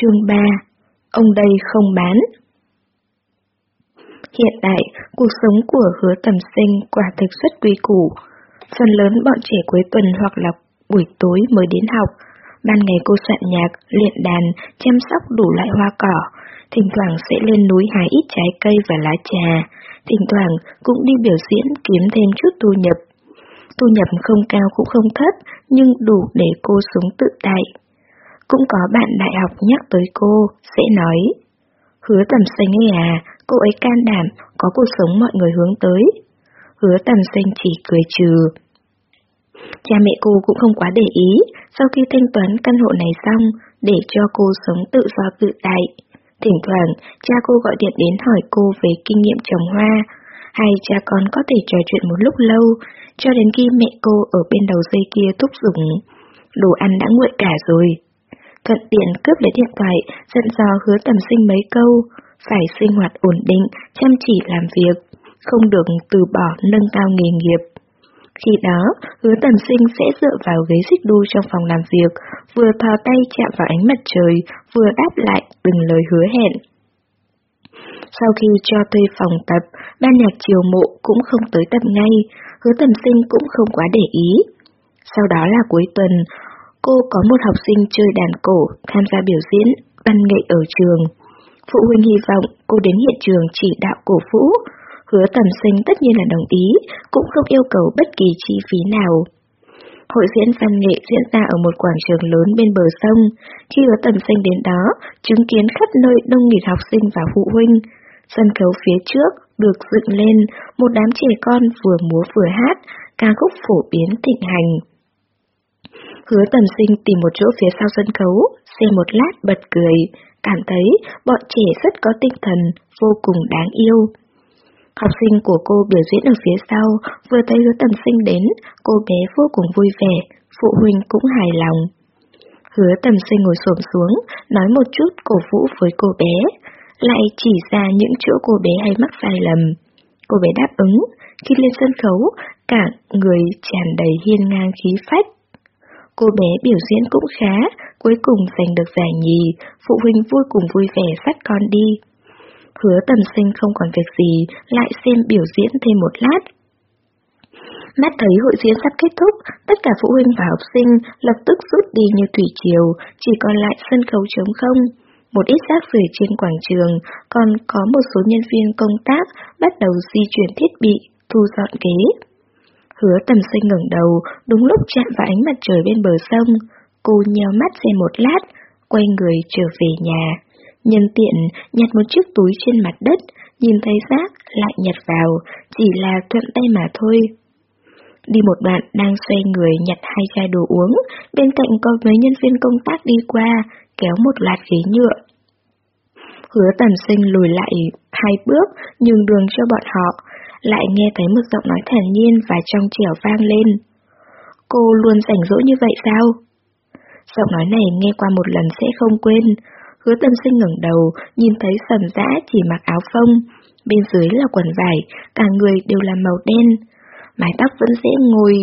Chương 3 Ông đây không bán Hiện tại, cuộc sống của hứa tầm sinh quả thực rất quy củ. Phần lớn bọn trẻ cuối tuần hoặc là buổi tối mới đến học. Ban ngày cô soạn nhạc, luyện đàn, chăm sóc đủ loại hoa cỏ. Thỉnh thoảng sẽ lên núi hái ít trái cây và lá trà. Thỉnh thoảng cũng đi biểu diễn kiếm thêm chút thu nhập. Thu nhập không cao cũng không thấp, nhưng đủ để cô sống tự tại. Cũng có bạn đại học nhắc tới cô, sẽ nói. Hứa tầm xanh ấy à, cô ấy can đảm, có cuộc sống mọi người hướng tới. Hứa tầm xanh chỉ cười trừ. Cha mẹ cô cũng không quá để ý, sau khi thanh toán căn hộ này xong, để cho cô sống tự do tự tại. Thỉnh thoảng, cha cô gọi điện đến hỏi cô về kinh nghiệm trồng hoa, hay cha con có thể trò chuyện một lúc lâu, cho đến khi mẹ cô ở bên đầu dây kia thúc giục. Đồ ăn đã nguội cả rồi. Thuận tiện cướp lấy điện thoại, dặn dò hứa tầm sinh mấy câu, phải sinh hoạt ổn định, chăm chỉ làm việc, không được từ bỏ nâng cao nghề nghiệp. Khi đó, hứa tầm sinh sẽ dựa vào ghế xích đu trong phòng làm việc, vừa thò tay chạm vào ánh mặt trời, vừa đáp lại từng lời hứa hẹn. Sau khi cho thuê phòng tập, ban nhạc chiều mộ cũng không tới tập ngay, hứa tầm sinh cũng không quá để ý. Sau đó là cuối tuần, cô có một học sinh chơi đàn cổ tham gia biểu diễn, văn nghệ ở trường. Phụ huynh hy vọng cô đến hiện trường chỉ đạo cổ vũ, hứa tầm sinh tất nhiên là đồng ý, cũng không yêu cầu bất kỳ chi phí nào. Hội diễn văn nghệ diễn ra ở một quảng trường lớn bên bờ sông. Khi hứa tầm sinh đến đó, chứng kiến khắp nơi đông nghịt học sinh và phụ huynh. Sân khấu phía trước được dựng lên, một đám trẻ con vừa múa vừa hát, ca khúc phổ biến thịnh hành. Hứa tầm sinh tìm một chỗ phía sau sân khấu, xem một lát bật cười, cảm thấy bọn trẻ rất có tinh thần, vô cùng đáng yêu. Học sinh của cô biểu diễn ở phía sau, vừa thấy hứa tầm sinh đến, cô bé vô cùng vui vẻ, phụ huynh cũng hài lòng. Hứa tầm sinh ngồi xổm xuống, nói một chút cổ vũ với cô bé, lại chỉ ra những chỗ cô bé hay mắc sai lầm. Cô bé đáp ứng, khi lên sân khấu, cả người tràn đầy hiên ngang khí phách. Cô bé biểu diễn cũng khá, cuối cùng giành được giải nhì, phụ huynh vui cùng vui vẻ dắt con đi. Hứa tầm sinh không còn việc gì, lại xem biểu diễn thêm một lát. Mắt thấy hội diễn sắp kết thúc, tất cả phụ huynh và học sinh lập tức rút đi như thủy triều, chỉ còn lại sân khấu trống không. Một ít rác rưởi trên quảng trường, còn có một số nhân viên công tác bắt đầu di chuyển thiết bị, thu dọn ghế. Hứa tầm sinh ngẩng đầu, đúng lúc chạm vào ánh mặt trời bên bờ sông. Cô nheo mắt xem một lát, quay người trở về nhà. Nhân tiện, nhặt một chiếc túi trên mặt đất, nhìn thấy rác, lại nhặt vào, chỉ là thuận tay mà thôi. Đi một đoạn đang xoay người nhặt hai chai đồ uống, bên cạnh có mấy nhân viên công tác đi qua, kéo một loạt ghế nhựa. Hứa tầm sinh lùi lại hai bước, nhường đường cho bọn họ, lại nghe thấy một giọng nói thản nhiên và trong trẻo vang lên. Cô luôn rảnh rỗi như vậy sao? Giọng nói này nghe qua một lần sẽ không quên. Hứa tâm sinh ngẩng đầu, nhìn thấy sầm dã chỉ mặc áo phông, bên dưới là quần vải, cả người đều là màu đen. Mái tóc vẫn dễ ngồi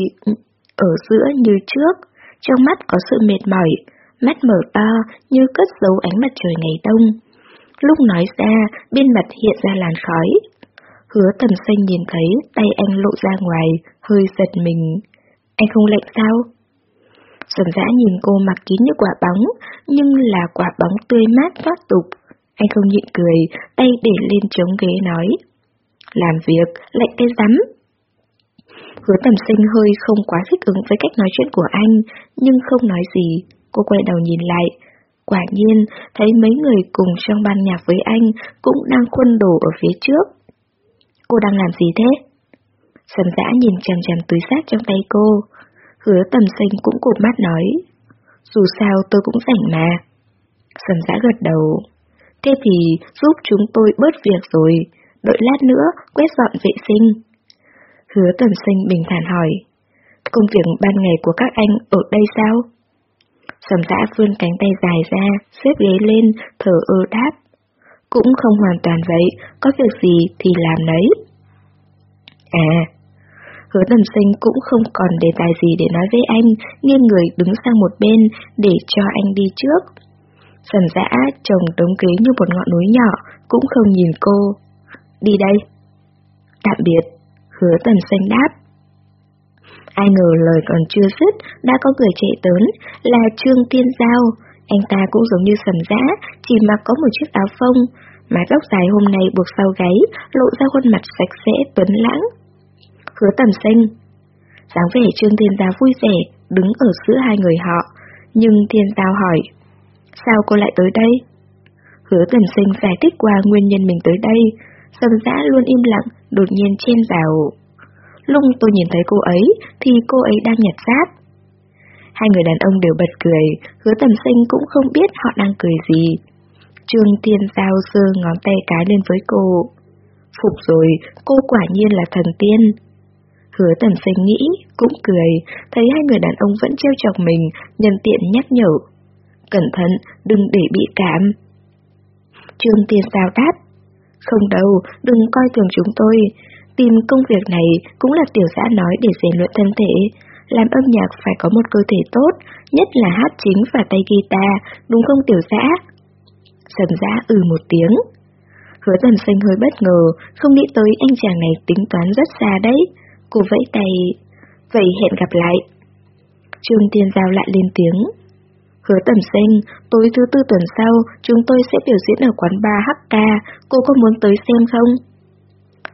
ở giữa như trước, trong mắt có sự mệt mỏi, mắt mở to như cất giấu ánh mặt trời ngày đông. Lúc nói ra, bên mặt hiện ra làn khói. Hứa tầm xanh nhìn thấy tay anh lộ ra ngoài, hơi giật mình. Anh không lạnh sao? Sầm dã nhìn cô mặc kín như quả bóng, nhưng là quả bóng tươi mát thoát tục. Anh không nhịn cười, tay để lên chống ghế nói. Làm việc, lạnh cái rắm. Hứa tầm sinh hơi không quá thích ứng với cách nói chuyện của anh, nhưng không nói gì. Cô quay đầu nhìn lại. Quả nhiên, thấy mấy người cùng trong ban nhạc với anh cũng đang khuân đổ ở phía trước. Cô đang làm gì thế? Sầm dã nhìn chằm chằm túi sách trong tay cô. Hứa tầm sinh cũng cụp mắt nói. Dù sao tôi cũng rảnh mà. Sầm dã gật đầu. Thế thì giúp chúng tôi bớt việc rồi. Đợi lát nữa quét dọn vệ sinh. Hứa tầm sinh bình thản hỏi. Công việc ban ngày của các anh ở đây sao? Sầm dã vươn cánh tay dài ra, xếp ghế lên, thở ơ đáp. Cũng không hoàn toàn vậy, có việc gì thì làm đấy. À, hứa tầm sinh cũng không còn đề tài gì để nói với anh, nghiêng người đứng sang một bên để cho anh đi trước. Sầm dã trồng đống ghế như một ngọn núi nhỏ, cũng không nhìn cô. Đi đây. Tạm biệt, hứa tần xanh đáp. Ai ngờ lời còn chưa dứt, đã có người chạy tới, là Trương Tiên Giao. Anh ta cũng giống như sầm giã, chỉ mặc có một chiếc áo phông, mái tóc dài hôm nay buộc sau gáy, lộ ra khuôn mặt sạch sẽ, tuấn lãng. Hứa tầm xanh. dáng vẻ Trương Thiên Giáo vui vẻ, đứng ở giữa hai người họ, nhưng thiên Giao hỏi, sao cô lại tới đây? Hứa tần sinh giải thích qua nguyên nhân mình tới đây, sầm giã luôn im lặng, đột nhiên chen vào. Lung tôi nhìn thấy cô ấy, thì cô ấy đang nhặt rác. Hai người đàn ông đều bật cười, hứa tầm sinh cũng không biết họ đang cười gì. Trương Thiên Giao sơ ngón tay cái lên với cô. Phục rồi, cô quả nhiên là thần tiên. Hứa tầm sinh nghĩ, cũng cười, thấy hai người đàn ông vẫn trêu chọc mình, nhân tiện nhắc nhở. Cẩn thận, đừng để bị cảm. Trương Thiên Giao đáp. Không đâu, đừng coi thường chúng tôi, Tìm công việc này cũng là tiểu giã nói để rèn luyện thân thể. Làm âm nhạc phải có một cơ thể tốt, nhất là hát chính và tay guitar, đúng không tiểu giã? Sầm giã ừ một tiếng. Hứa tầm xanh hơi bất ngờ, không nghĩ tới anh chàng này tính toán rất xa đấy. Cô vẫy tay. Vậy hẹn gặp lại. Trương Tiên Giao lại lên tiếng. Hứa tầm xanh, tối thứ tư tuần sau, chúng tôi sẽ biểu diễn ở quán bar HK, cô có muốn tới xem không?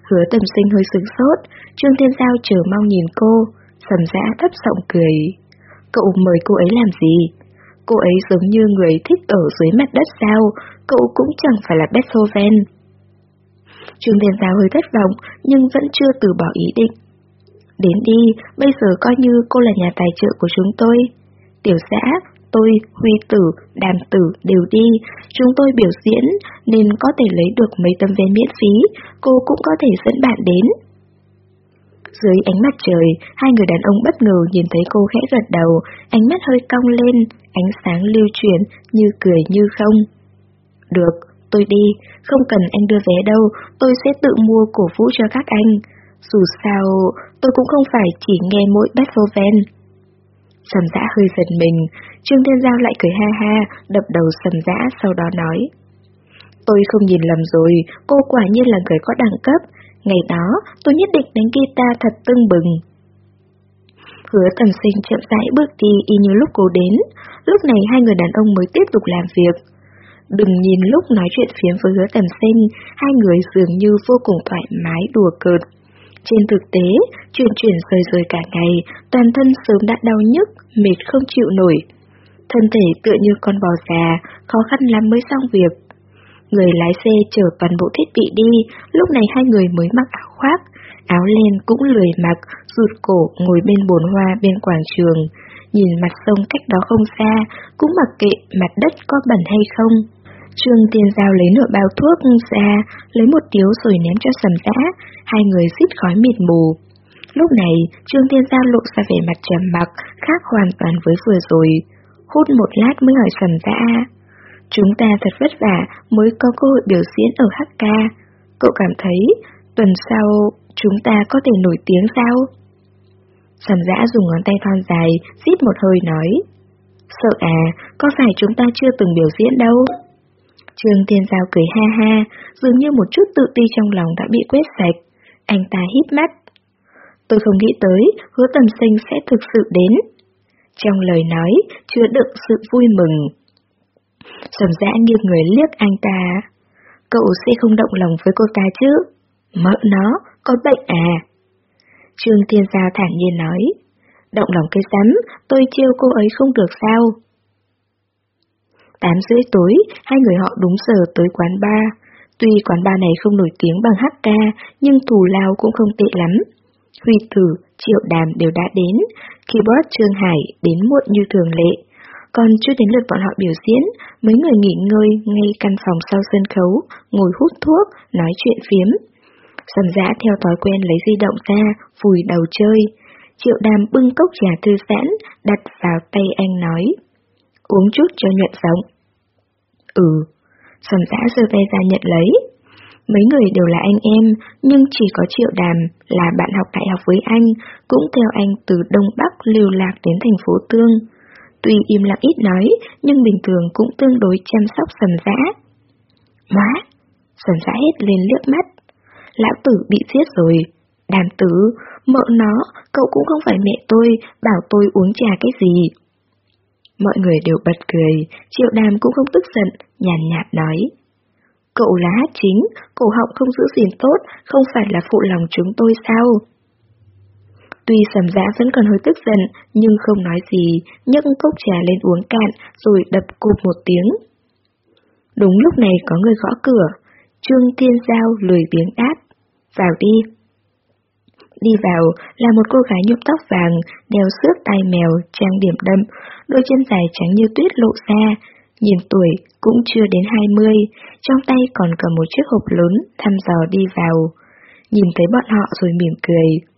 Hứa tầm sinh hơi sửng sốt, Trương Thiên Giao chờ mong nhìn cô, sầm dã thấp giọng cười. Cậu mời cô ấy làm gì? Cô ấy giống như người thích ở dưới mặt đất sao, cậu cũng chẳng phải là Beethoven. Trương Thiên Giao hơi thất vọng, nhưng vẫn chưa từ bỏ ý định. Đến đi, bây giờ coi như cô là nhà tài trợ của chúng tôi. Tiểu xã, tôi, Huy Tử, Đàm Tử đều đi, chúng tôi biểu diễn nên có thể lấy được mấy tấm vé miễn phí, cô cũng có thể dẫn bạn đến. Dưới ánh mặt trời, hai người đàn ông bất ngờ nhìn thấy cô khẽ gật đầu, ánh mắt hơi cong lên, ánh sáng lưu chuyển, như cười như không. Được, tôi đi, không cần anh đưa vé đâu, tôi sẽ tự mua cổ vũ cho các anh. Dù sao, tôi cũng không phải chỉ nghe mỗi Beethoven. Sầm dã hơi giật mình, Trương Thiên Giao lại cười ha ha, đập đầu sầm dã sau đó nói. Tôi không nhìn lầm rồi, cô quả nhiên là người có đẳng cấp. Ngày đó, tôi nhất định đánh guitar thật tưng bừng. Hứa Thần sinh chậm rãi bước đi y như lúc cô đến, lúc này hai người đàn ông mới tiếp tục làm việc. Đừng nhìn lúc nói chuyện phiếm với hứa Thần sinh, hai người dường như vô cùng thoải mái đùa cợt. Trên thực tế, chuyển chuyển rời rời cả ngày, toàn thân sớm đã đau nhức, mệt không chịu nổi. Thân thể tựa như con bò già, khó khăn lắm mới xong việc. Người lái xe chở toàn bộ thiết bị đi, lúc này hai người mới mặc áo khoác, áo len cũng lười mặc, rụt cổ ngồi bên bồn hoa bên quảng trường, nhìn mặt sông cách đó không xa, cũng mặc kệ mặt đất có bẩn hay không. Trương Tiên Giao lấy nửa bao thuốc ra, lấy một tiếu rồi ném cho sầm giã, hai người xít khói mịt mù. Lúc này, Trương Tiên Giao lộ ra vẻ mặt trầm mặc, khác hoàn toàn với vừa rồi. Hút một lát mới hỏi sầm giã. Chúng ta thật vất vả mới có cơ hội biểu diễn ở HK. Cậu cảm thấy tuần sau chúng ta có thể nổi tiếng sao? Sầm dã dùng ngón tay thon dài, rít một hơi nói. Sợ à, có phải chúng ta chưa từng biểu diễn đâu? Trương Thiên Giao cười ha ha, dường như một chút tự ti trong lòng đã bị quét sạch. Anh ta hít mắt. Tôi không nghĩ tới hứa tầm sinh sẽ thực sự đến. Trong lời nói, chứa đựng sự vui mừng. Sầm dã nghiêng người liếc anh ta. Cậu sẽ không động lòng với cô ta chứ? Mỡ nó, có bệnh à? Trương Thiên Giao thản nhiên nói. Động lòng cây rắm, tôi chiêu cô ấy không được sao? Tám rưỡi tối, hai người họ đúng giờ tới quán bar. Tuy quán bar này không nổi tiếng bằng HK, nhưng thù lao cũng không tệ lắm. Huy Tử, Triệu Đàm đều đã đến, keyboard Trương Hải đến muộn như thường lệ. Còn chưa đến lượt bọn họ biểu diễn, mấy người nghỉ ngơi ngay căn phòng sau sân khấu, ngồi hút thuốc, nói chuyện phiếm. Sầm dã theo thói quen lấy di động ra, vùi đầu chơi. Triệu đàm bưng cốc trà thư giãn, đặt vào tay anh nói. Uống chút cho nhuận giọng. Ừ, sầm dã giơ tay ra nhận lấy. Mấy người đều là anh em, nhưng chỉ có Triệu Đàm là bạn học đại học với anh, cũng theo anh từ Đông Bắc lưu lạc đến thành phố Tương. Tuy im lặng ít nói, nhưng bình thường cũng tương đối chăm sóc sầm dã. Má! Sầm dã hết lên liếc mắt. Lão tử bị giết rồi. Đàm tử, mợ nó, cậu cũng không phải mẹ tôi, bảo tôi uống trà cái gì. Mọi người đều bật cười, triệu đàm cũng không tức giận, nhàn nhạt nói. Cậu là hát chính, cổ họng không giữ gìn tốt, không phải là phụ lòng chúng tôi sao? Tuy sầm giã vẫn còn hơi tức giận, nhưng không nói gì, nhấc cốc trà lên uống cạn, rồi đập cụp một tiếng. Đúng lúc này có người gõ cửa, Trương Thiên Giao lười biếng đáp, vào đi. Đi vào là một cô gái nhuộm tóc vàng, đeo xước tai mèo, trang điểm đậm, đôi chân dài trắng như tuyết lộ ra, nhìn tuổi cũng chưa đến 20, trong tay còn cầm một chiếc hộp lớn, thăm dò đi vào. Nhìn thấy bọn họ rồi mỉm cười.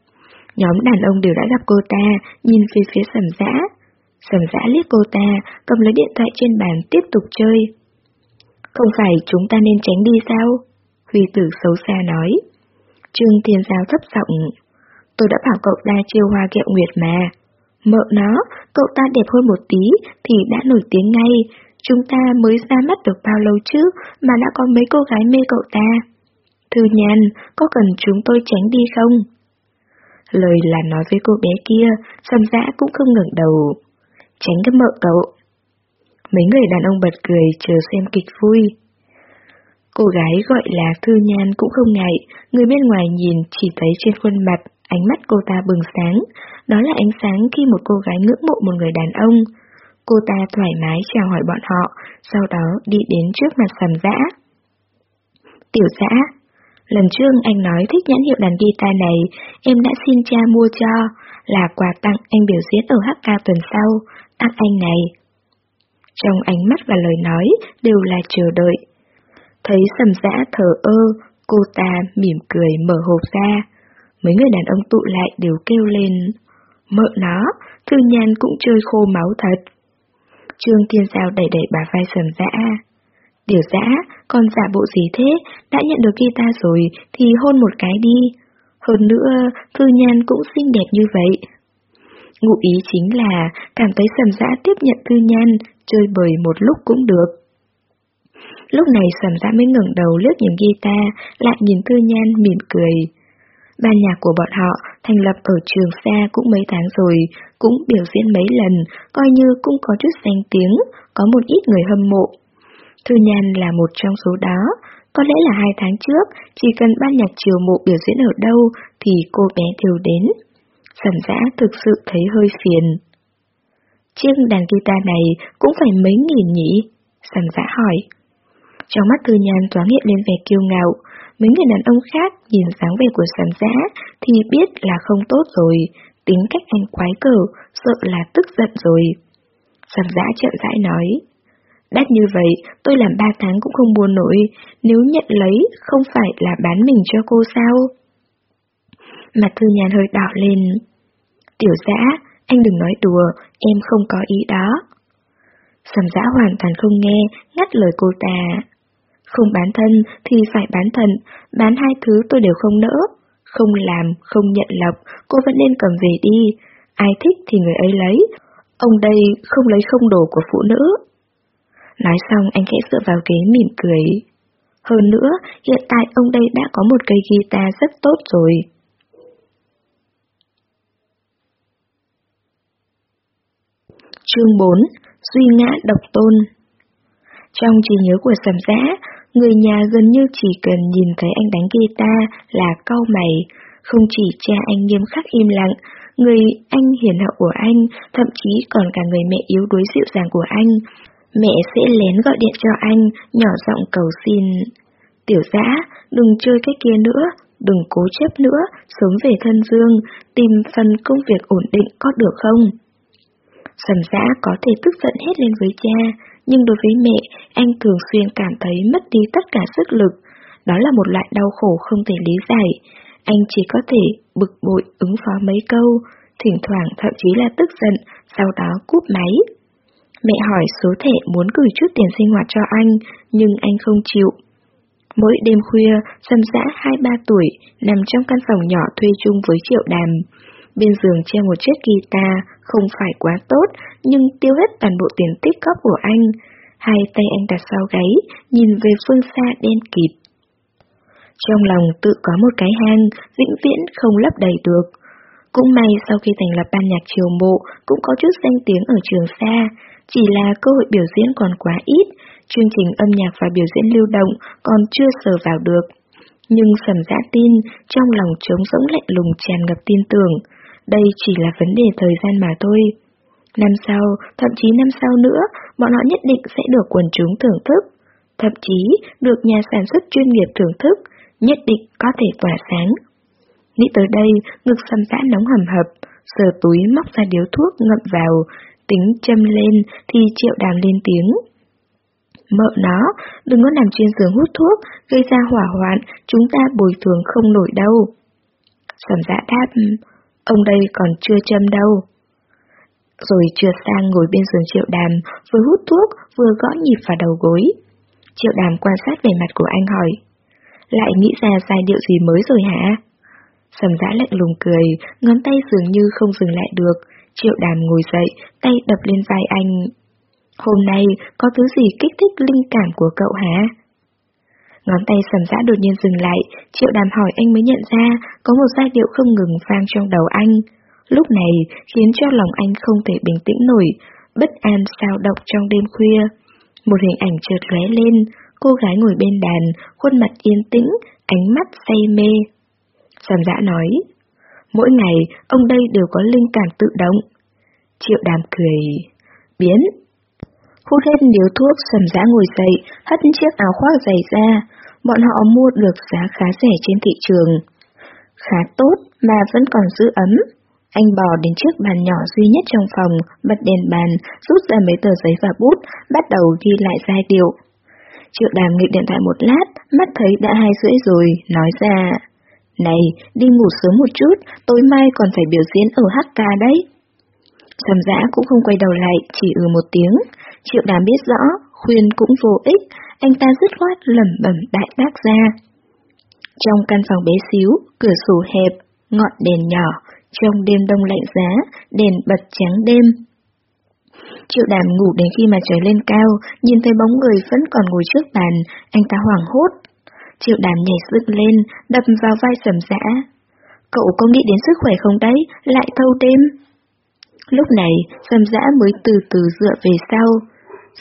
Nhóm đàn ông đều đã gặp cô ta, nhìn về phía sầm dã. Sầm dã liếc cô ta, cầm lấy điện thoại trên bàn tiếp tục chơi. Không phải chúng ta nên tránh đi sao? Huy tử xấu xa nói. Trương Thiên Giao thấp giọng. Tôi đã bảo cậu ta chiêu hoa kẹo nguyệt mà. Mợ nó, cậu ta đẹp hơn một tí thì đã nổi tiếng ngay. Chúng ta mới ra mắt được bao lâu chứ mà đã có mấy cô gái mê cậu ta. Thư nhàn, có cần chúng tôi tránh đi không? Lời là nói với cô bé kia, sầm dã cũng không ngẩng đầu. Tránh cái mợ cậu. Mấy người đàn ông bật cười chờ xem kịch vui. Cô gái gọi là Thư Nhan cũng không ngại, người bên ngoài nhìn chỉ thấy trên khuôn mặt, ánh mắt cô ta bừng sáng. Đó là ánh sáng khi một cô gái ngưỡng mộ một người đàn ông. Cô ta thoải mái chào hỏi bọn họ, sau đó đi đến trước mặt sầm dã. Tiểu dã, lần trước anh nói thích nhãn hiệu đàn guitar này, em đã xin cha mua cho, là quà tặng anh biểu diễn ở HK tuần sau, tặng anh này. Trong ánh mắt và lời nói đều là chờ đợi. Thấy sầm dã thở ơ, cô ta mỉm cười mở hộp ra. Mấy người đàn ông tụ lại đều kêu lên. Mợ nó, thư nhan cũng chơi khô máu thật. Trương Thiên Giao đẩy đẩy bà vai sầm dã. Điều dã, con giả bộ gì thế, đã nhận được guitar rồi thì hôn một cái đi. Hơn nữa, Thư Nhan cũng xinh đẹp như vậy. Ngụ ý chính là cảm thấy sầm dã tiếp nhận Thư Nhan, chơi bời một lúc cũng được. Lúc này sầm dã mới ngẩng đầu lướt nhìn guitar, lại nhìn Thư Nhan mỉm cười. Ban nhạc của bọn họ thành lập ở trường xa cũng mấy tháng rồi, cũng biểu diễn mấy lần, coi như cũng có chút danh tiếng, có một ít người hâm mộ. Thư Nhan là một trong số đó, có lẽ là hai tháng trước, chỉ cần ban nhạc chiều mộ biểu diễn ở đâu thì cô bé đều đến. Sầm dã thực sự thấy hơi phiền. Chiếc đàn guitar này cũng phải mấy nghìn nhỉ? Sầm dã hỏi. Trong mắt Thư Nhan thoáng hiện lên vẻ kiêu ngạo, mấy người đàn ông khác nhìn dáng vẻ của sầm dã thì biết là không tốt rồi, tính cách anh quái cờ, sợ là tức giận rồi. Sầm dã chậm rãi nói. Đắt như vậy, tôi làm ba tháng cũng không buồn nổi, nếu nhận lấy, không phải là bán mình cho cô sao? Mặt thư nhàn hơi đỏ lên. Tiểu dã, anh đừng nói đùa, em không có ý đó. Sầm dã hoàn toàn không nghe, ngắt lời cô ta. Không bán thân thì phải bán thận, bán hai thứ tôi đều không nỡ. Không làm, không nhận lộc, cô vẫn nên cầm về đi. Ai thích thì người ấy lấy. Ông đây không lấy không đồ của phụ nữ. Nói xong anh khẽ dựa vào ghế mỉm cười. Hơn nữa, hiện tại ông đây đã có một cây guitar rất tốt rồi. Chương 4 Duy ngã độc tôn Trong trí nhớ của sầm giã, người nhà gần như chỉ cần nhìn thấy anh đánh guitar là cau mày, không chỉ cha anh nghiêm khắc im lặng, người anh hiền hậu của anh, thậm chí còn cả người mẹ yếu đuối dịu dàng của anh, Mẹ sẽ lén gọi điện cho anh, nhỏ giọng cầu xin. Tiểu dã, đừng chơi cái kia nữa, đừng cố chấp nữa, sống về thân dương, tìm phần công việc ổn định có được không? Sầm dã có thể tức giận hết lên với cha, nhưng đối với mẹ, anh thường xuyên cảm thấy mất đi tất cả sức lực. Đó là một loại đau khổ không thể lý giải. Anh chỉ có thể bực bội ứng phó mấy câu, thỉnh thoảng thậm chí là tức giận, sau đó cúp máy. Mẹ hỏi số thẻ muốn gửi chút tiền sinh hoạt cho anh, nhưng anh không chịu. Mỗi đêm khuya, Sâm dã 2-3 tuổi, nằm trong căn phòng nhỏ thuê chung với Triệu Đàm. bên giường treo một chiếc guitar, không phải quá tốt, nhưng tiêu hết toàn bộ tiền tích góp của anh. Hai tay anh đặt sau gáy, nhìn về phương xa đen kịt. Trong lòng tự có một cái hang, vĩnh viễn không lấp đầy được. Cũng may sau khi thành lập ban nhạc triều mộ, cũng có chút danh tiếng ở trường xa, chỉ là cơ hội biểu diễn còn quá ít, chương trình âm nhạc và biểu diễn lưu động còn chưa sờ vào được. Nhưng sầm dã tin, trong lòng trống rỗng lạnh lùng tràn ngập tin tưởng, đây chỉ là vấn đề thời gian mà thôi. Năm sau, thậm chí năm sau nữa, bọn họ nhất định sẽ được quần chúng thưởng thức. Thậm chí, được nhà sản xuất chuyên nghiệp thưởng thức, nhất định có thể tỏa sáng. Nghĩ tới đây, ngực sầm dã nóng hầm hập, sờ túi móc ra điếu thuốc ngậm vào, tính châm lên thì triệu đàm lên tiếng. Mợ nó, đừng có nằm trên giường hút thuốc, gây ra hỏa hoạn, chúng ta bồi thường không nổi đâu. Sầm dã đáp, ừ, ông đây còn chưa châm đâu. Rồi trượt sang ngồi bên giường triệu đàm, vừa hút thuốc, vừa gõ nhịp vào đầu gối. Triệu đàm quan sát vẻ mặt của anh hỏi, lại nghĩ ra giai điệu gì mới rồi hả? Sầm dã lạnh lùng cười, ngón tay dường như không dừng lại được, triệu đàm ngồi dậy, tay đập lên vai anh. Hôm nay có thứ gì kích thích linh cảm của cậu hả? Ngón tay sầm dã đột nhiên dừng lại, triệu đàm hỏi anh mới nhận ra có một giai điệu không ngừng vang trong đầu anh. Lúc này khiến cho lòng anh không thể bình tĩnh nổi, bất an sao động trong đêm khuya. Một hình ảnh chợt lóe lên, cô gái ngồi bên đàn, khuôn mặt yên tĩnh, ánh mắt say mê. Sầm dã nói, mỗi ngày ông đây đều có linh cảm tự động. Triệu đàm cười, biến. Hút hết điếu thuốc, sầm giá ngồi dậy, hất chiếc áo khoác dày ra, bọn họ mua được giá khá rẻ trên thị trường. Khá tốt mà vẫn còn giữ ấm. Anh bò đến chiếc bàn nhỏ duy nhất trong phòng, bật đèn bàn, rút ra mấy tờ giấy và bút, bắt đầu ghi lại giai điệu. Triệu đàm nghịch điện thoại một lát, mắt thấy đã hai rưỡi rồi, nói ra. Này, đi ngủ sớm một chút, tối mai còn phải biểu diễn ở HK đấy. Sầm dã cũng không quay đầu lại, chỉ ừ một tiếng. Triệu đàm biết rõ, khuyên cũng vô ích, anh ta dứt khoát lẩm bẩm đại bác ra. Trong căn phòng bé xíu, cửa sổ hẹp, ngọn đèn nhỏ, trong đêm đông lạnh giá, đèn bật trắng đêm. Triệu đàm ngủ đến khi mà trời lên cao, nhìn thấy bóng người vẫn còn ngồi trước bàn, anh ta hoảng hốt. Triệu đàm nhảy dựng lên, đập vào vai sầm dã. Cậu có nghĩ đến sức khỏe không đấy, lại thâu đêm? Lúc này, sầm dã mới từ từ dựa về sau.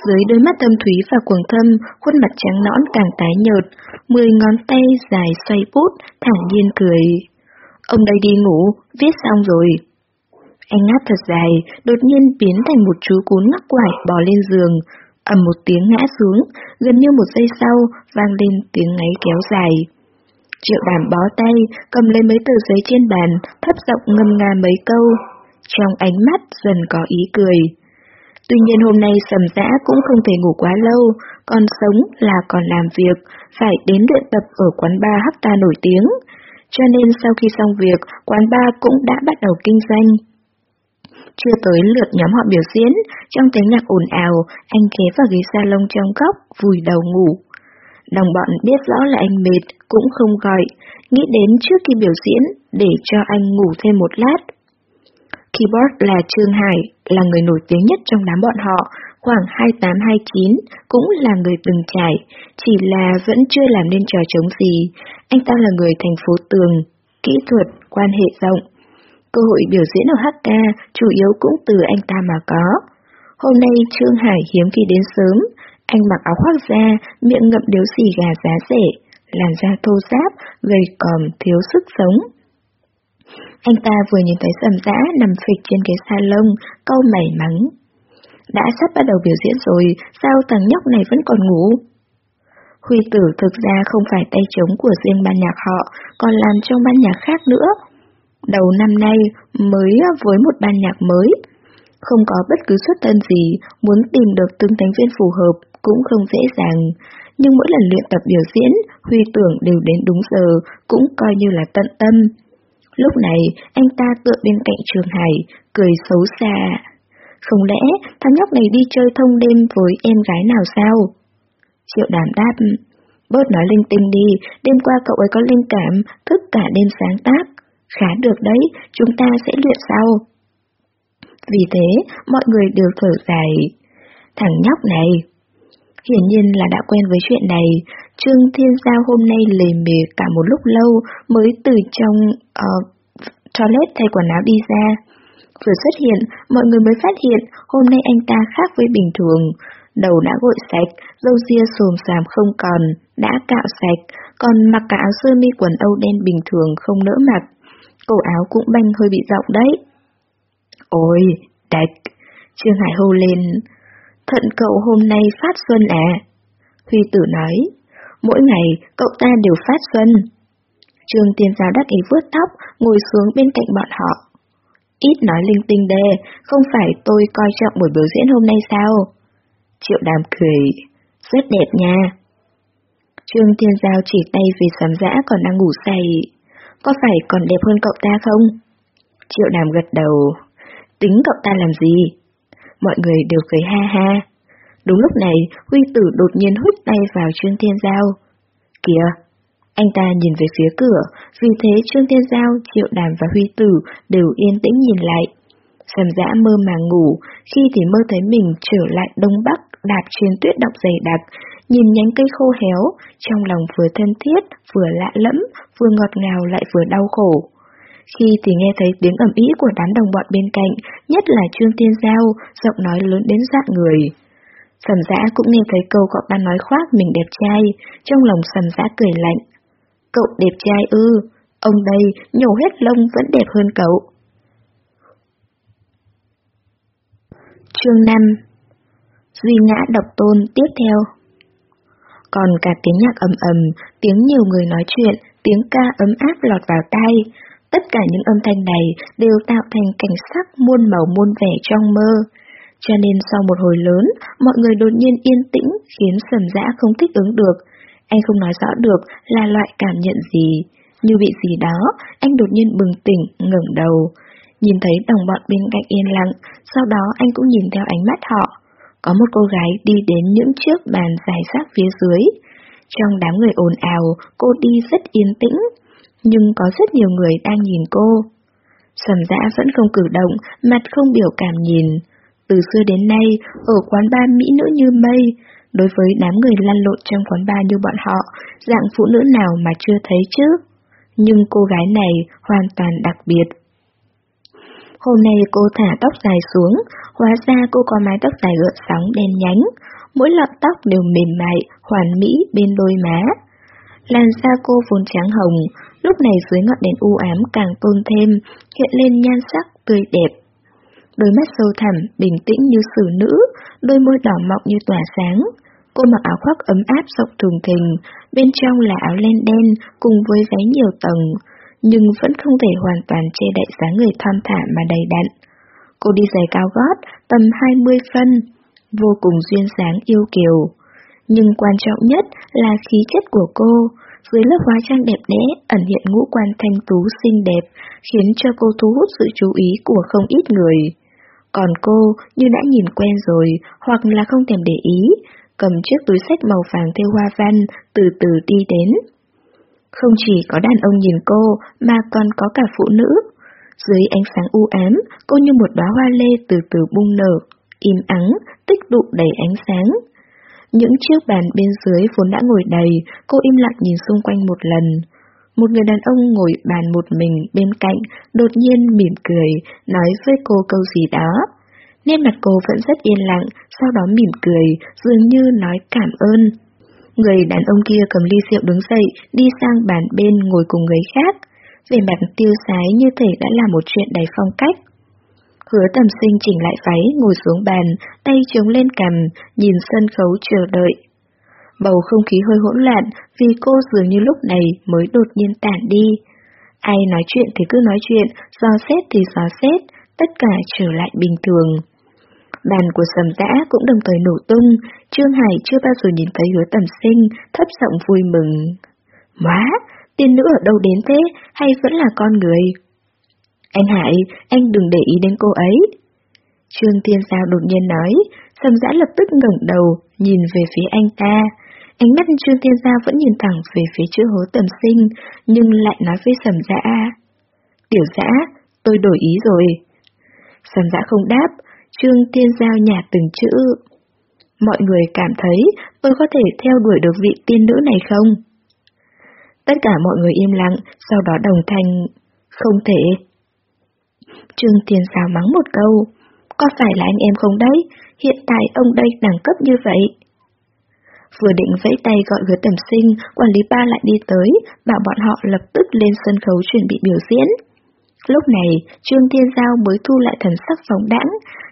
Dưới đôi mắt thâm thúy và cuồng thâm, khuôn mặt trắng nõn càng tái nhợt, mười ngón tay dài xoay bút, thẳng nhiên cười. Ông đây đi ngủ, viết xong rồi. Anh ngáp thật dài, đột nhiên biến thành một chú cún ngắc quải bò lên giường, ầm một tiếng ngã xuống, gần như một giây sau, vang lên tiếng ngáy kéo dài. Triệu đàm bó tay, cầm lấy mấy tờ giấy trên bàn, thấp giọng ngâm nga mấy câu. Trong ánh mắt dần có ý cười. Tuy nhiên hôm nay sầm dã cũng không thể ngủ quá lâu, còn sống là còn làm việc, phải đến luyện tập ở quán bar Hapta nổi tiếng. Cho nên sau khi xong việc, quán bar cũng đã bắt đầu kinh doanh. Chưa tới lượt nhóm họ biểu diễn, trong tiếng nhạc ồn ào, anh ghé vào ghế salon trong góc, vùi đầu ngủ. Đồng bọn biết rõ là anh mệt, cũng không gọi, nghĩ đến trước khi biểu diễn, để cho anh ngủ thêm một lát. Keyboard là Trương Hải, là người nổi tiếng nhất trong đám bọn họ, khoảng 28-29, cũng là người từng trải, chỉ là vẫn chưa làm nên trò chống gì. Anh ta là người thành phố tường, kỹ thuật, quan hệ rộng. Cơ hội biểu diễn ở HK chủ yếu cũng từ anh ta mà có. Hôm nay Trương Hải hiếm khi đến sớm, anh mặc áo khoác da, miệng ngậm điếu xì gà giá rẻ, làn da thô ráp, gầy còm, thiếu sức sống. Anh ta vừa nhìn thấy sầm dã nằm phịch trên ghế salon, câu mẩy mắng. Đã sắp bắt đầu biểu diễn rồi, sao thằng nhóc này vẫn còn ngủ? Huy tử thực ra không phải tay trống của riêng ban nhạc họ, còn làm trong ban nhạc khác nữa. Đầu năm nay mới với một ban nhạc mới. Không có bất cứ xuất thân gì, muốn tìm được từng thành viên phù hợp cũng không dễ dàng. Nhưng mỗi lần luyện tập biểu diễn, Huy tưởng đều đến đúng giờ, cũng coi như là tận tâm. Lúc này, anh ta tựa bên cạnh Trường Hải, cười xấu xa. Không lẽ thằng nhóc này đi chơi thông đêm với em gái nào sao? Triệu đàm đáp, bớt nói linh tinh đi, đêm qua cậu ấy có linh cảm, thức cả đêm sáng tác khá được đấy, chúng ta sẽ luyện sau. Vì thế, mọi người đều thở dài. Thằng nhóc này. Hiển nhiên là đã quen với chuyện này, Trương Thiên Giao hôm nay lề mề cả một lúc lâu mới từ trong uh, toilet thay quần áo đi ra. Vừa xuất hiện, mọi người mới phát hiện hôm nay anh ta khác với bình thường. Đầu đã gội sạch, râu ria xồm xàm không còn, đã cạo sạch, còn mặc cả áo sơ mi quần âu đen bình thường không nỡ mặc. Cổ áo cũng banh hơi bị rộng đấy. Ôi, đạch! Trương Hải hô lên. Thận cậu hôm nay phát xuân à? Huy tử nói. Mỗi ngày, cậu ta đều phát xuân. Trương Tiên Giáo đắc ý vướt tóc, ngồi xuống bên cạnh bọn họ. Ít nói linh tinh đê, không phải tôi coi trọng buổi biểu diễn hôm nay sao? Triệu đàm cười, rất đẹp nha. Trương Tiên Giao chỉ tay về sầm dã còn đang ngủ say. Có phải còn đẹp hơn cậu ta không? Triệu đàm gật đầu. Tính cậu ta làm gì? Mọi người đều cười ha ha. Đúng lúc này, Huy Tử đột nhiên hút tay vào Trương Thiên Giao. Kìa, anh ta nhìn về phía cửa, vì thế Trương Thiên Giao, Triệu Đàm và Huy Tử đều yên tĩnh nhìn lại. Sầm dã mơ màng ngủ, khi thì mơ thấy mình trở lại Đông Bắc, đạp trên tuyết đọc dày đặc, nhìn nhánh cây khô héo, trong lòng vừa thân thiết, vừa lạ lẫm, vừa ngọt ngào lại vừa đau khổ. Khi thì nghe thấy tiếng ẩm ý của đám đồng bọn bên cạnh, nhất là Trương tiên Giao, giọng nói lớn đến dạng người. Sầm dã cũng nghe thấy câu cậu ta nói khoác mình đẹp trai, trong lòng sầm dã cười lạnh. Cậu đẹp trai ư, ông đây nhổ hết lông vẫn đẹp hơn cậu. Chương 5 Duy ngã độc tôn tiếp theo còn cả tiếng nhạc ầm ầm, tiếng nhiều người nói chuyện, tiếng ca ấm áp lọt vào tai. Tất cả những âm thanh này đều tạo thành cảnh sắc muôn màu muôn vẻ trong mơ. Cho nên sau một hồi lớn, mọi người đột nhiên yên tĩnh khiến sầm dã không thích ứng được. Anh không nói rõ được là loại cảm nhận gì. Như bị gì đó, anh đột nhiên bừng tỉnh, ngẩng đầu. Nhìn thấy đồng bọn bên cạnh yên lặng, sau đó anh cũng nhìn theo ánh mắt họ. Có một cô gái đi đến những chiếc bàn dài rác phía dưới. Trong đám người ồn ào, cô đi rất yên tĩnh, nhưng có rất nhiều người đang nhìn cô. Sầm dã vẫn không cử động, mặt không biểu cảm nhìn. Từ xưa đến nay, ở quán bar mỹ nữ như mây, đối với đám người lăn lộn trong quán bar như bọn họ, dạng phụ nữ nào mà chưa thấy chứ? Nhưng cô gái này hoàn toàn đặc biệt. Hôm nay cô thả tóc dài xuống, hóa ra cô có mái tóc dài gợn sóng đen nhánh, mỗi lọn tóc đều mềm mại, hoàn mỹ bên đôi má. Làn da cô vốn trắng hồng, lúc này dưới ngọn đèn u ám càng tôn thêm, hiện lên nhan sắc tươi đẹp. Đôi mắt sâu thẳm, bình tĩnh như xử nữ, đôi môi đỏ mọng như tỏa sáng. Cô mặc áo khoác ấm áp rộng thùng thình, bên trong là áo len đen cùng với váy nhiều tầng, nhưng vẫn không thể hoàn toàn che đậy dáng người thon thả mà đầy đặn. Cô đi giày cao gót, tầm 20 phân, vô cùng duyên dáng yêu kiều. Nhưng quan trọng nhất là khí chất của cô, dưới lớp hóa trang đẹp đẽ ẩn hiện ngũ quan thanh tú xinh đẹp, khiến cho cô thu hút sự chú ý của không ít người. Còn cô như đã nhìn quen rồi, hoặc là không thèm để ý, cầm chiếc túi sách màu vàng theo hoa văn, từ từ đi đến. Không chỉ có đàn ông nhìn cô, mà còn có cả phụ nữ. Dưới ánh sáng u ám, cô như một đóa hoa lê từ từ bung nở, im ắng, tích tụ đầy ánh sáng. Những chiếc bàn bên dưới vốn đã ngồi đầy, cô im lặng nhìn xung quanh một lần. Một người đàn ông ngồi bàn một mình bên cạnh, đột nhiên mỉm cười, nói với cô câu gì đó. Nét mặt cô vẫn rất yên lặng, sau đó mỉm cười, dường như nói cảm ơn. Người đàn ông kia cầm ly rượu đứng dậy, đi sang bàn bên ngồi cùng người khác. Về mặt tiêu sái như thể đã là một chuyện đầy phong cách. Hứa tầm sinh chỉnh lại váy, ngồi xuống bàn, tay chống lên cằm, nhìn sân khấu chờ đợi. Bầu không khí hơi hỗn loạn vì cô dường như lúc này mới đột nhiên tản đi. Ai nói chuyện thì cứ nói chuyện, dò xét thì dò xét, tất cả trở lại bình thường. Bàn của sầm dã cũng đồng thời nổ tung, Trương Hải chưa bao giờ nhìn thấy hứa tầm sinh, thấp giọng vui mừng. Má, tiên nữ ở đâu đến thế, hay vẫn là con người? Anh Hải, anh đừng để ý đến cô ấy. Trương Thiên Giao đột nhiên nói, sầm dã lập tức ngẩng đầu, nhìn về phía anh ta. Ánh mắt Trương Thiên Giao vẫn nhìn thẳng về phía chữ hố tầm sinh, nhưng lại nói với sầm dã. tiểu Dã, tôi đổi ý rồi. Sầm Dã không đáp, Trương Tiên Giao nhạt từng chữ. Mọi người cảm thấy tôi có thể theo đuổi được vị tiên nữ này không? Tất cả mọi người im lặng, sau đó đồng thanh, không thể. Trương tiền Giao mắng một câu, có phải là anh em không đấy? Hiện tại ông đây đẳng cấp như vậy. Vừa định vẫy tay gọi hứa tầm sinh, quản lý ba lại đi tới, bảo bọn họ lập tức lên sân khấu chuẩn bị biểu diễn. Lúc này, Trương Thiên Giao mới thu lại thần sắc phóng đãng,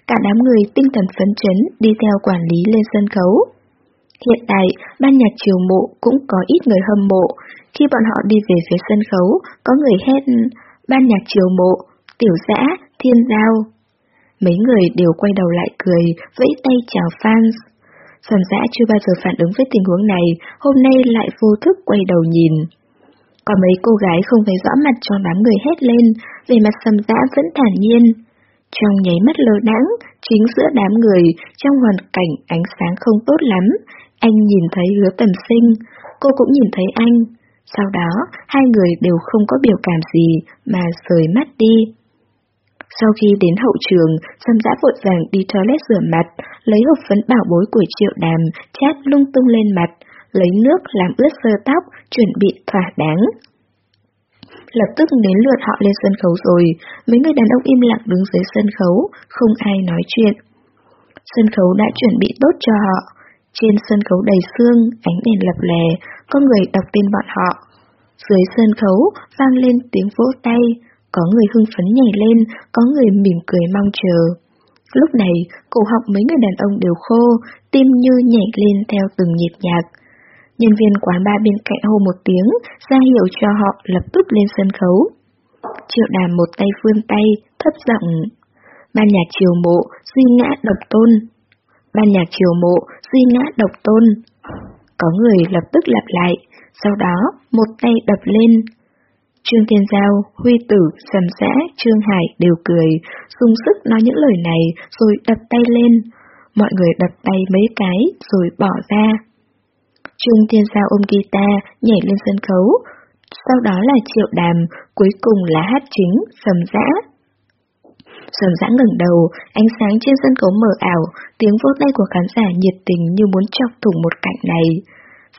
cả đám người tinh thần phấn chấn đi theo quản lý lên sân khấu. Hiện tại, ban nhạc chiều mộ cũng có ít người hâm mộ. Khi bọn họ đi về phía sân khấu, có người hét ban nhạc chiều mộ, tiểu dã, thiên giao. Mấy người đều quay đầu lại cười, vẫy tay chào fans. Sầm dã chưa bao giờ phản ứng với tình huống này, hôm nay lại vô thức quay đầu nhìn. Có mấy cô gái không thấy rõ mặt cho đám người hét lên, về mặt sầm dã vẫn thản nhiên. Trong nháy mắt lơ đãng, chính giữa đám người, trong hoàn cảnh ánh sáng không tốt lắm, anh nhìn thấy hứa tầm sinh, cô cũng nhìn thấy anh. Sau đó, hai người đều không có biểu cảm gì mà rời mắt đi. Sau khi đến hậu trường, Sâm Dã vội vàng đi toilet rửa mặt, lấy hộp phấn bảo bối của triệu đàm, chát lung tung lên mặt, lấy nước làm ướt sơ tóc, chuẩn bị thỏa đáng. Lập tức đến lượt họ lên sân khấu rồi, mấy người đàn ông im lặng đứng dưới sân khấu, không ai nói chuyện. Sân khấu đã chuẩn bị tốt cho họ. Trên sân khấu đầy xương, ánh đèn lập lè, có người đọc tên bọn họ. Dưới sân khấu vang lên tiếng vỗ tay, có người hưng phấn nhảy lên, có người mỉm cười mong chờ. Lúc này, cổ họng mấy người đàn ông đều khô, tim như nhảy lên theo từng nhịp nhạc. Nhân viên quán ba bên cạnh hô một tiếng, ra hiệu cho họ lập tức lên sân khấu. Triệu đàm một tay vươn tay, thấp giọng. Ban nhạc triều mộ, duy ngã độc tôn. Ban nhạc triều mộ, duy ngã độc tôn. Có người lập tức lặp lại, sau đó một tay đập lên, Trương Thiên Giao, Huy Tử, Sầm Xã, Trương Hải đều cười, dùng sức nói những lời này rồi đập tay lên. Mọi người đập tay mấy cái rồi bỏ ra. Trương Thiên Giao ôm guitar, nhảy lên sân khấu. Sau đó là triệu đàm, cuối cùng là hát chính, Sầm Dã. Sầm Dã ngẩng đầu, ánh sáng trên sân khấu mờ ảo, tiếng vỗ tay của khán giả nhiệt tình như muốn chọc thủng một cảnh này.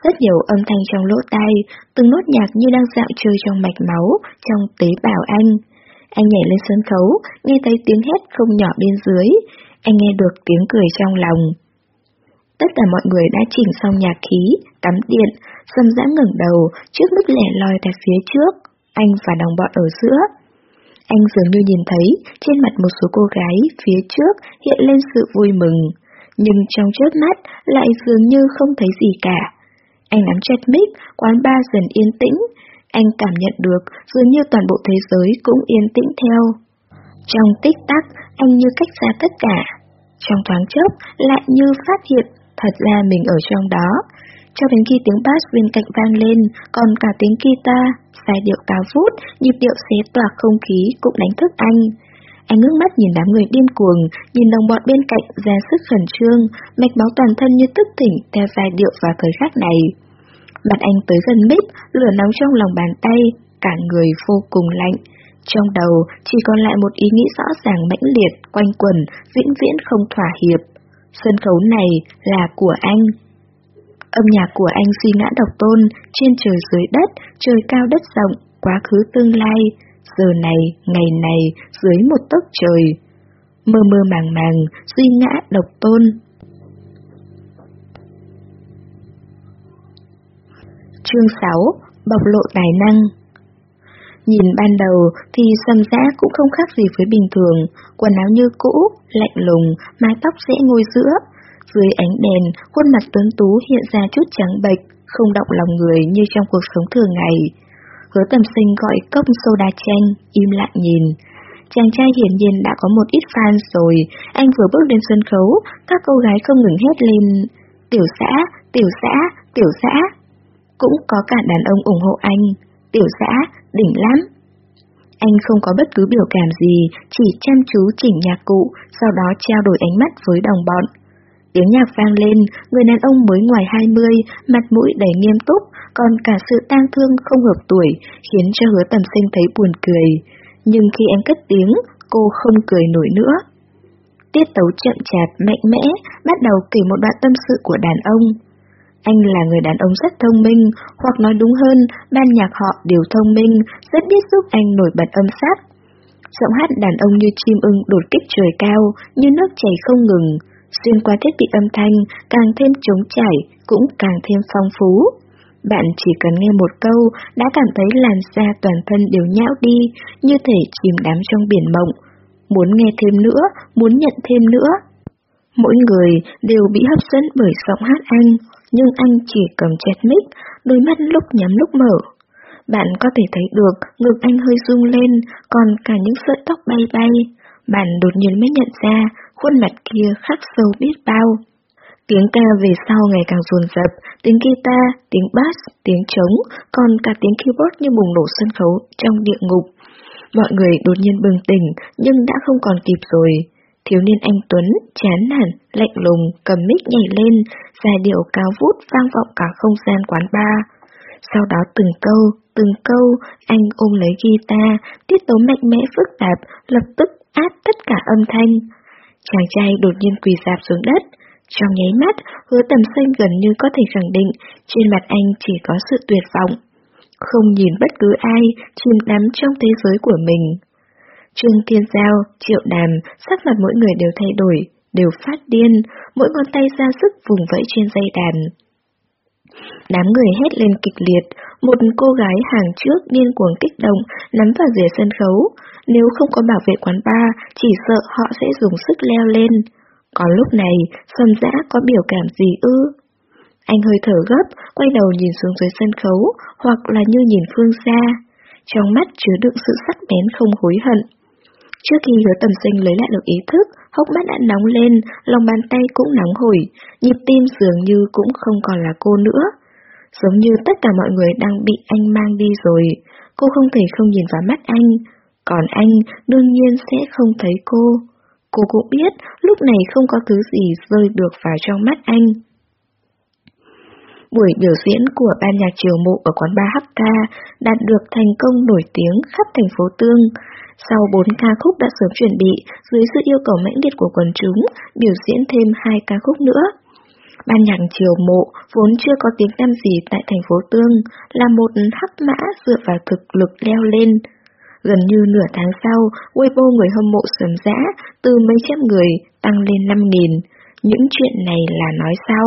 Rất nhiều âm thanh trong lỗ tai, từng nốt nhạc như đang dạo chơi trong mạch máu, trong tế bào anh. Anh nhảy lên sân khấu, nghe thấy tiếng hét không nhỏ bên dưới, anh nghe được tiếng cười trong lòng. Tất cả mọi người đã chỉnh xong nhạc khí, tắm điện, dâm dã ngẩng đầu, trước mức lẻ loi tại phía trước, anh và đồng bọn ở giữa. Anh dường như nhìn thấy trên mặt một số cô gái phía trước hiện lên sự vui mừng, nhưng trong chớp mắt lại dường như không thấy gì cả. Anh nắm chặt mic, quán bar dần yên tĩnh. Anh cảm nhận được dường như toàn bộ thế giới cũng yên tĩnh theo. Trong tích tắc, anh như cách xa tất cả. Trong thoáng chốc, lại như phát hiện thật ra mình ở trong đó. Cho đến khi tiếng bass bên cạnh vang lên, còn cả tiếng guitar, giai điệu cao vút, nhịp điệu xé toạc không khí cũng đánh thức anh. Anh ngước mắt nhìn đám người điên cuồng, nhìn đồng bọn bên cạnh ra sức khẩn trương, mạch máu toàn thân như tức tỉnh theo giai điệu và thời khắc này. Mặt anh tới gần mít, lửa nóng trong lòng bàn tay, cả người vô cùng lạnh. Trong đầu chỉ còn lại một ý nghĩ rõ ràng mãnh liệt, quanh quẩn, vĩnh viễn không thỏa hiệp. Sân khấu này là của anh. Âm nhạc của anh suy ngã độc tôn, trên trời dưới đất, trời cao đất rộng, quá khứ tương lai, giờ này, ngày này, dưới một tấc trời. Mơ mơ màng màng, suy ngã độc tôn. Chương 6 Bộc lộ tài năng Nhìn ban đầu thì sầm giã cũng không khác gì với bình thường, quần áo như cũ, lạnh lùng, mái tóc dễ ngồi giữa. Dưới ánh đèn, khuôn mặt tuấn tú hiện ra chút trắng bệch, không động lòng người như trong cuộc sống thường ngày. Hứa tầm sinh gọi cốc soda chanh, im lặng nhìn. Chàng trai hiển nhiên đã có một ít fan rồi, anh vừa bước lên sân khấu, các cô gái không ngừng hét lên. Tiểu xã, tiểu xã, tiểu xã. Cũng có cả đàn ông ủng hộ anh. Tiểu xã, đỉnh lắm. Anh không có bất cứ biểu cảm gì, chỉ chăm chú chỉnh nhạc cụ, sau đó trao đổi ánh mắt với đồng bọn. Tiếng nhạc vang lên, người đàn ông mới ngoài 20, mặt mũi đầy nghiêm túc, còn cả sự tang thương không hợp tuổi, khiến cho hứa tầm sinh thấy buồn cười. nhưng khi anh cất tiếng, cô không cười nổi nữa. Tiết tấu chậm chạp, mạnh mẽ, bắt đầu kể một đoạn tâm sự của đàn ông. Anh là người đàn ông rất thông minh, hoặc nói đúng hơn, ban nhạc họ đều thông minh, rất biết giúp anh nổi bật âm sắc. Giọng hát đàn ông như chim ưng đột kích trời cao, như nước chảy không ngừng, xuyên qua thiết bị âm thanh, càng thêm trống trải cũng càng thêm phong phú. Bạn chỉ cần nghe một câu đã cảm thấy làn da toàn thân đều nhão đi, như thể chìm đắm trong biển mộng. Muốn nghe thêm nữa, muốn nhận thêm nữa. Mỗi người đều bị hấp dẫn bởi giọng hát anh, nhưng anh chỉ cầm chặt mic, đôi mắt lúc nhắm lúc mở. Bạn có thể thấy được ngực anh hơi rung lên, còn cả những sợi tóc bay bay. Bạn đột nhiên mới nhận ra khuôn mặt kia khắc sâu biết bao. Tiếng ca về sau ngày càng dồn dập, tiếng guitar, tiếng bass, tiếng trống, còn cả tiếng keyboard như bùng nổ sân khấu trong địa ngục. Mọi người đột nhiên bừng tỉnh, nhưng đã không còn kịp rồi. Thiếu niên anh Tuấn, chán nản, lạnh lùng, cầm mic nhảy lên, giai điệu cao vút vang vọng cả không gian quán bar. Sau đó từng câu, từng câu, anh ôm lấy guitar, tiết tấu mạnh mẽ phức tạp, lập tức át tất cả âm thanh. Chàng trai đột nhiên quỳ dạp xuống đất. Trong nháy mắt, hứa tầm xanh gần như có thể khẳng định trên mặt anh chỉ có sự tuyệt vọng. Không nhìn bất cứ ai, chìm đắm trong thế giới của mình. Trương Thiên Giao, Triệu Đàm, sắc mặt mỗi người đều thay đổi, đều phát điên, mỗi ngón tay ra sức vùng vẫy trên dây đàn. Đám người hét lên kịch liệt, một cô gái hàng trước điên cuồng kích động, nắm vào rìa sân khấu. Nếu không có bảo vệ quán bar, chỉ sợ họ sẽ dùng sức leo lên. Còn lúc này, xuân Dã có biểu cảm gì ư? Anh hơi thở gấp, quay đầu nhìn xuống dưới sân khấu, hoặc là như nhìn phương xa. Trong mắt chứa đựng sự sắc bén không hối hận. Trước khi hứa tầm sinh lấy lại được ý thức, hốc mắt đã nóng lên, lòng bàn tay cũng nóng hổi, nhịp tim dường như cũng không còn là cô nữa. Giống như tất cả mọi người đang bị anh mang đi rồi, cô không thể không nhìn vào mắt anh, còn anh đương nhiên sẽ không thấy cô. Cô cũng biết lúc này không có thứ gì rơi được vào trong mắt anh. Buổi biểu diễn của ban nhạc triều mộ ở quán bar HK đạt được thành công nổi tiếng khắp thành phố Tương. Sau 4 ca khúc đã sớm chuẩn bị, dưới sự yêu cầu mãnh liệt của quần chúng, biểu diễn thêm hai ca khúc nữa. Ban nhạc triều mộ vốn chưa có tiếng tăm gì tại thành phố Tương, là một hắc mã dựa vào thực lực leo lên. Gần như nửa tháng sau, Weibo người hâm mộ sớm dã từ mấy trăm người tăng lên 5.000. Những chuyện này là nói sau.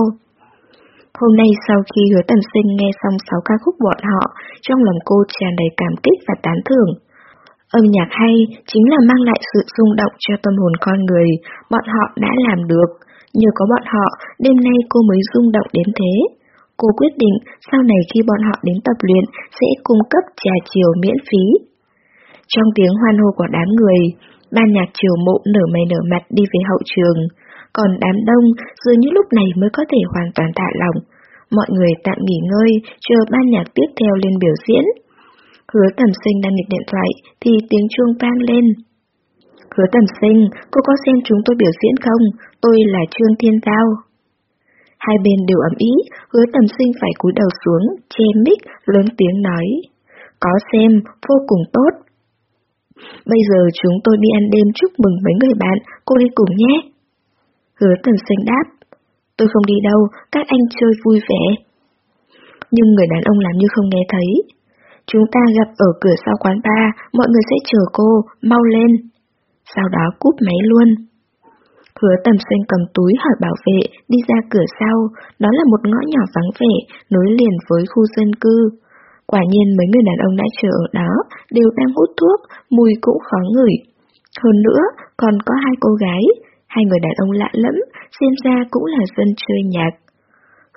Hôm nay sau khi hứa tầm sinh nghe xong 6 ca khúc bọn họ, trong lòng cô tràn đầy cảm kích và tán thưởng. Âm nhạc hay chính là mang lại sự rung động cho tâm hồn con người, bọn họ đã làm được. Nhờ có bọn họ, đêm nay cô mới rung động đến thế. Cô quyết định sau này khi bọn họ đến tập luyện sẽ cung cấp trà chiều miễn phí. Trong tiếng hoan hô của đám người, ban nhạc chiều mộ nở mày nở mặt đi về hậu trường, còn đám đông dường như lúc này mới có thể hoàn toàn thả lòng. Mọi người tạm nghỉ ngơi, chờ ban nhạc tiếp theo lên biểu diễn. Hứa tầm sinh đang nghịch điện thoại, thì tiếng chuông vang lên. Hứa tầm sinh, cô có xem chúng tôi biểu diễn không? Tôi là Trương Thiên Giao. Hai bên đều ấm ý, hứa tầm sinh phải cúi đầu xuống, che mic, lớn tiếng nói. Có xem, vô cùng tốt. Bây giờ chúng tôi đi ăn đêm chúc mừng mấy người bạn, cô đi cùng nhé. Hứa tầm sinh đáp. Tôi không đi đâu, các anh chơi vui vẻ. Nhưng người đàn ông làm như không nghe thấy. Chúng ta gặp ở cửa sau quán bar, mọi người sẽ chờ cô, mau lên. Sau đó cúp máy luôn. Hứa tầm xanh cầm túi hỏi bảo vệ, đi ra cửa sau, đó là một ngõ nhỏ vắng vẻ, nối liền với khu dân cư. Quả nhiên mấy người đàn ông đã chờ ở đó, đều đang hút thuốc, mùi cũng khó ngửi. Hơn nữa, còn có hai cô gái, hai người đàn ông lạ lẫm, xem ra cũng là dân chơi nhạc.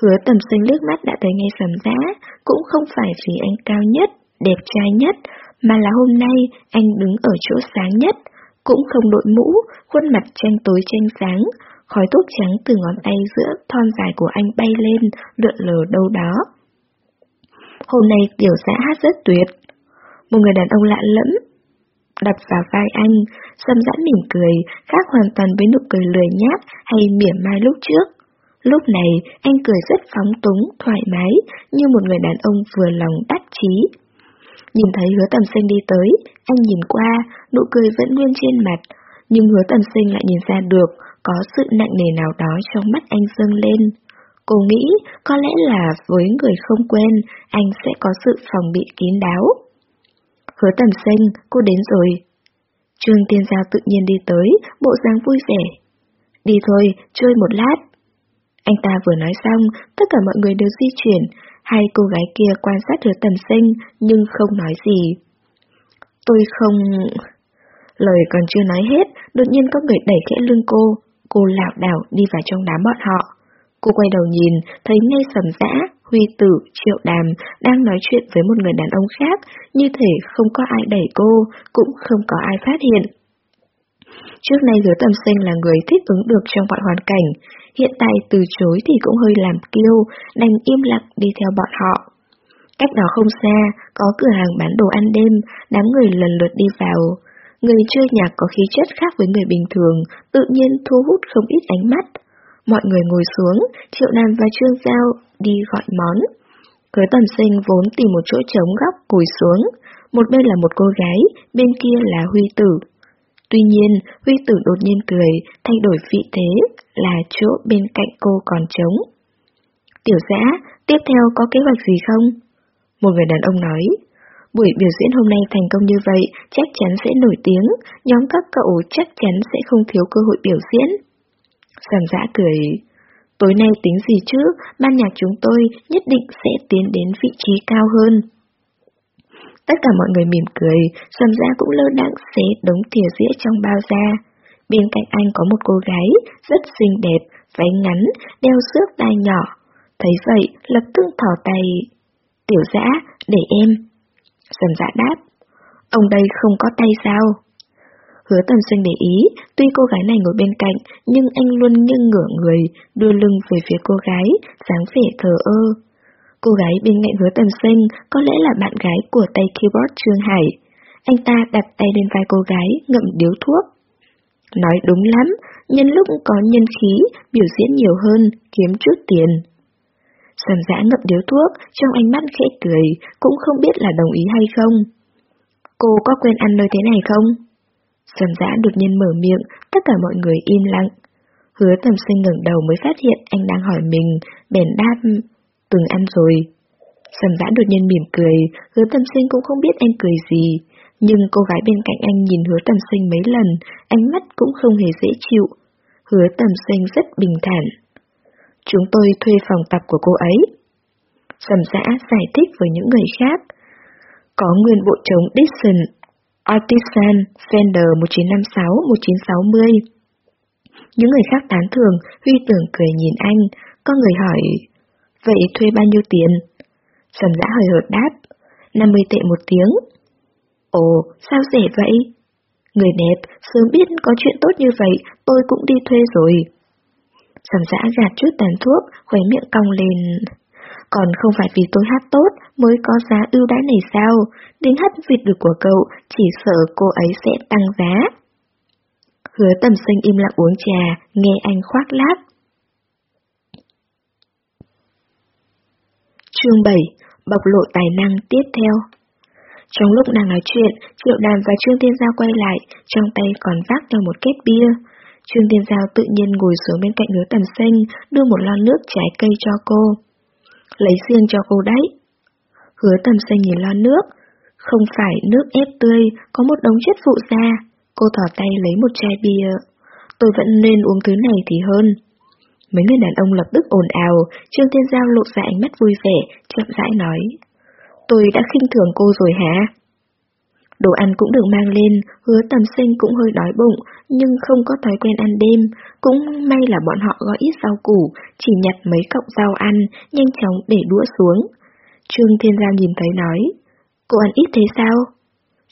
Hứa tầm xanh nước mắt đã thấy ngay sầm giá, cũng không phải vì anh cao nhất, đẹp trai nhất, mà là hôm nay anh đứng ở chỗ sáng nhất, cũng không đội mũ, khuôn mặt tranh tối tranh sáng, khói thuốc trắng từ ngón tay giữa thon dài của anh bay lên, lượn lờ đâu đó. Hôm nay tiểu giã hát rất tuyệt. Một người đàn ông lạ lẫm, đập vào vai anh, xâm giãn mỉm cười, khác hoàn toàn với nụ cười lười nhác hay mỉa mai lúc trước. Lúc này, anh cười rất phóng túng, thoải mái, như một người đàn ông vừa lòng đắc chí. Nhìn thấy hứa tầm sinh đi tới, anh nhìn qua, nụ cười vẫn nguyên trên mặt, nhưng hứa tầm sinh lại nhìn ra được có sự nặng nề nào đó trong mắt anh dâng lên. Cô nghĩ có lẽ là với người không quen, anh sẽ có sự phòng bị kín đáo. Hứa tầm sinh, cô đến rồi. Trương Tiên Giao tự nhiên đi tới, bộ dáng vui vẻ. Đi thôi, chơi một lát. Anh ta vừa nói xong, tất cả mọi người đều di chuyển, hai cô gái kia quan sát hứa tầm sinh, nhưng không nói gì. Tôi không... Lời còn chưa nói hết, đột nhiên có người đẩy khẽ lưng cô, cô lảo đảo đi vào trong đám bọn họ. Cô quay đầu nhìn, thấy ngay sầm dã, Huy Tử, Triệu Đàm đang nói chuyện với một người đàn ông khác, như thể không có ai đẩy cô, cũng không có ai phát hiện. Trước nay hứa tầm sinh là người thích ứng được trong mọi hoàn cảnh, hiện tại từ chối thì cũng hơi làm kiêu, đành im lặng đi theo bọn họ. Cách đó không xa, có cửa hàng bán đồ ăn đêm, đám người lần lượt đi vào. Người chơi nhạc có khí chất khác với người bình thường, tự nhiên thu hút không ít ánh mắt. Mọi người ngồi xuống, Triệu Nam và Trương Giao đi gọi món. Hứa tầm sinh vốn tìm một chỗ trống góc cùi xuống, một bên là một cô gái, bên kia là Huy Tử. Tuy nhiên, Huy Tử đột nhiên cười, thay đổi vị thế, là chỗ bên cạnh cô còn trống. Tiểu giã, tiếp theo có kế hoạch gì không? Một người đàn ông nói, buổi biểu diễn hôm nay thành công như vậy chắc chắn sẽ nổi tiếng, nhóm các cậu chắc chắn sẽ không thiếu cơ hội biểu diễn. Giảm giã cười, tối nay tính gì chứ, ban nhạc chúng tôi nhất định sẽ tiến đến vị trí cao hơn. Tất cả mọi người mỉm cười, Sầm Gia cũng lơ đãng xé đống thìa dĩa trong bao da. Bên cạnh anh có một cô gái, rất xinh đẹp, váy ngắn, đeo xước tai nhỏ. Thấy vậy, lập tức thỏ tay. Tiểu dã, để em. Sầm dạ đáp. Ông đây không có tay sao? Hứa tầm sinh để ý, tuy cô gái này ngồi bên cạnh, nhưng anh luôn nghiêng ngửa người, đưa lưng về phía cô gái, dáng vẻ thờ ơ. Cô gái bên cạnh hứa tầm sinh có lẽ là bạn gái của tay keyboard Trương Hải. Anh ta đặt tay lên vai cô gái, ngậm điếu thuốc. Nói đúng lắm, nhân lúc có nhân khí, biểu diễn nhiều hơn, kiếm chút tiền. Sầm giã ngậm điếu thuốc, trong ánh mắt khẽ cười, cũng không biết là đồng ý hay không. Cô có quên ăn nơi thế này không? Sầm giã đột nhiên mở miệng, tất cả mọi người im lặng. Hứa tầm sinh ngẩng đầu mới phát hiện anh đang hỏi mình, bèn đáp, từng ăn rồi. Sầm dã đột nhiên mỉm cười, hứa tầm sinh cũng không biết anh cười gì, nhưng cô gái bên cạnh anh nhìn hứa tầm sinh mấy lần, ánh mắt cũng không hề dễ chịu. Hứa tầm sinh rất bình thản. Chúng tôi thuê phòng tập của cô ấy. Sầm dã giải thích với những người khác. Có nguyên bộ trống Dixon, Artisan, Fender 1956-1960. Những người khác tán thường, Huy tưởng cười nhìn anh, có người hỏi, vậy thuê bao nhiêu tiền? Sầm dã hời hợt đáp, 50 tệ một tiếng. Ồ, sao rẻ vậy? Người đẹp, sớm biết có chuyện tốt như vậy, tôi cũng đi thuê rồi. Sầm dã gạt chút tàn thuốc, khóe miệng cong lên. Còn không phải vì tôi hát tốt mới có giá ưu đãi này sao? Đến hát vịt được của cậu, chỉ sợ cô ấy sẽ tăng giá. Hứa tầm sinh im lặng uống trà, nghe anh khoác lác. Chương 7 Bộc lộ tài năng tiếp theo Trong lúc nàng nói chuyện, Triệu Đàm và Trương Tiên Giao quay lại, trong tay còn vác theo một két bia. Trương Tiên Giao tự nhiên ngồi xuống bên cạnh hứa tầm xanh, đưa một lon nước trái cây cho cô. Lấy riêng cho cô đấy. Hứa tầm xanh nhìn lon nước. Không phải nước ép tươi, có một đống chất phụ ra. Cô thỏ tay lấy một chai bia. Tôi vẫn nên uống thứ này thì hơn. Mấy người đàn ông lập tức ồn ào, Trương Thiên Giao lộ ra ánh mắt vui vẻ, chậm rãi nói. Tôi đã khinh thường cô rồi hả? Đồ ăn cũng được mang lên, hứa tầm sinh cũng hơi đói bụng, nhưng không có thói quen ăn đêm. Cũng may là bọn họ gói ít rau củ, chỉ nhặt mấy cọng rau ăn, nhanh chóng để đũa xuống. Trương Thiên Giao nhìn thấy nói, cô ăn ít thế sao?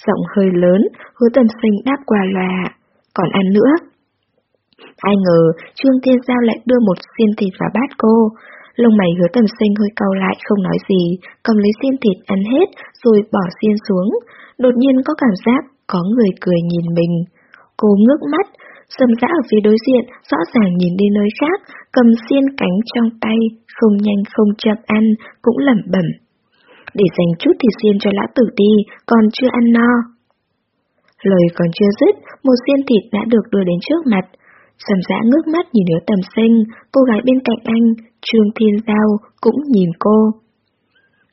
Giọng hơi lớn, hứa tầm sinh đáp qua loà, còn ăn nữa. Ai ngờ, Trương Thiên Giao lại đưa một xiên thịt vào bát cô. Lông mày hứa tầm sinh hơi cau lại không nói gì, cầm lấy xiên thịt ăn hết rồi bỏ xiên xuống. Đột nhiên có cảm giác có người cười nhìn mình. Cô ngước mắt, sầm dã ở phía đối diện, rõ ràng nhìn đi nơi khác, cầm xiên cánh trong tay, không nhanh không chậm ăn, cũng lẩm bẩm. để dành chút thịt xiên cho lão tử đi, còn chưa ăn no. Lời còn chưa dứt, một xiên thịt đã được đưa đến trước mặt. Sầm dã ngước mắt nhìn đứa tầm sinh, cô gái bên cạnh anh, Trương Thiên Giao, cũng nhìn cô.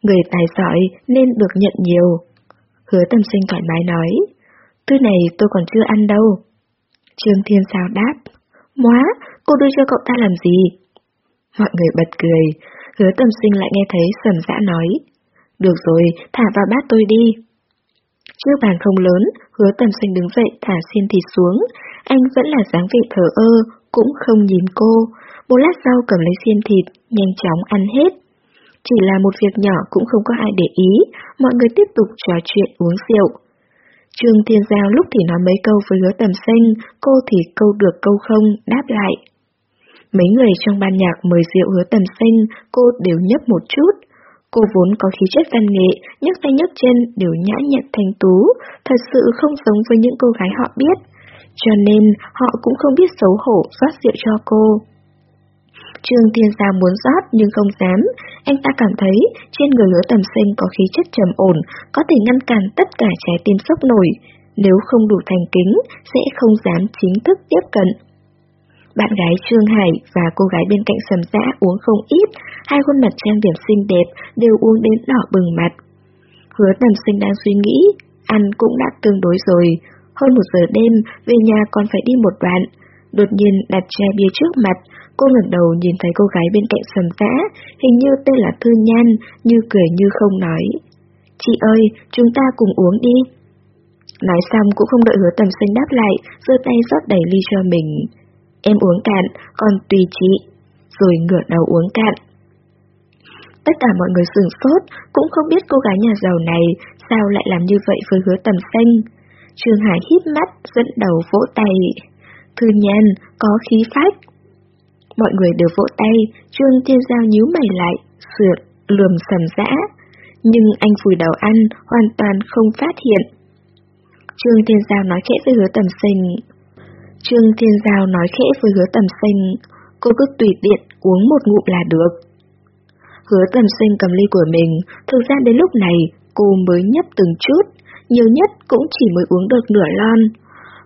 Người tài giỏi nên được nhận nhiều. Hứa tầm sinh thoải mái nói, thứ này tôi còn chưa ăn đâu. Trương Thiên Giao đáp, Móa, cô đưa cho cậu ta làm gì? Mọi người bật cười, hứa tầm sinh lại nghe thấy sầm dã nói, Được rồi, thả vào bát tôi đi. chiếc bàn không lớn, hứa tầm sinh đứng dậy thả xiên thịt xuống, anh vẫn là dáng vẻ thờ ơ, cũng không nhìn cô. Một lát sau cầm lấy xiên thịt, nhanh chóng ăn hết. Chỉ là một việc nhỏ cũng không có ai để ý, mọi người tiếp tục trò chuyện uống rượu. Trương Thiên Giao lúc thì nói mấy câu với hứa tầm xanh cô thì câu được câu không, đáp lại. Mấy người trong ban nhạc mời rượu hứa tầm xanh cô đều nhấp một chút. Cô vốn có khí chất văn nghệ, nhấc tay nhấc chân đều nhã nhặn thanh tú, thật sự không giống với những cô gái họ biết. Cho nên họ cũng không biết xấu hổ rót rượu cho cô. Trương Thiên Gia muốn rót nhưng không dám, anh ta cảm thấy trên người lứa tầm sinh có khí chất trầm ổn, có thể ngăn cản tất cả trái tim sốc nổi. Nếu không đủ thành kính, sẽ không dám chính thức tiếp cận. Bạn gái Trương Hải và cô gái bên cạnh sầm dã uống không ít, hai khuôn mặt trang điểm xinh đẹp đều uống đến đỏ bừng mặt. Hứa tầm sinh đang suy nghĩ, ăn cũng đã tương đối rồi. Hơn một giờ đêm, về nhà còn phải đi một đoạn. Đột nhiên đặt chai bia trước mặt, cô ngẩng đầu nhìn thấy cô gái bên cạnh sầm dã, hình như tên là Thư Nhan, như cười như không nói. Chị ơi, chúng ta cùng uống đi. Nói xong cũng không đợi hứa tầm sinh đáp lại, giơ tay rót đầy ly cho mình. Em uống cạn, còn tùy chị. Rồi ngửa đầu uống cạn. Tất cả mọi người sửng sốt, cũng không biết cô gái nhà giàu này sao lại làm như vậy với hứa tầm xanh. Trương Hải hít mắt, dẫn đầu vỗ tay. Thư nhân, có khí phách. Mọi người đều vỗ tay, Trương Thiên Giao nhíu mày lại, sượt, lườm sầm dã. Nhưng anh vùi đầu ăn, hoàn toàn không phát hiện. Trương Thiên Giao nói khẽ với hứa tầm sinh, Trương Thiên Giao nói khẽ với hứa tầm sinh, cô cứ tùy tiện uống một ngụm là được. Hứa tầm sinh cầm ly của mình, thực ra đến lúc này cô mới nhấp từng chút, nhiều nhất cũng chỉ mới uống được nửa lon.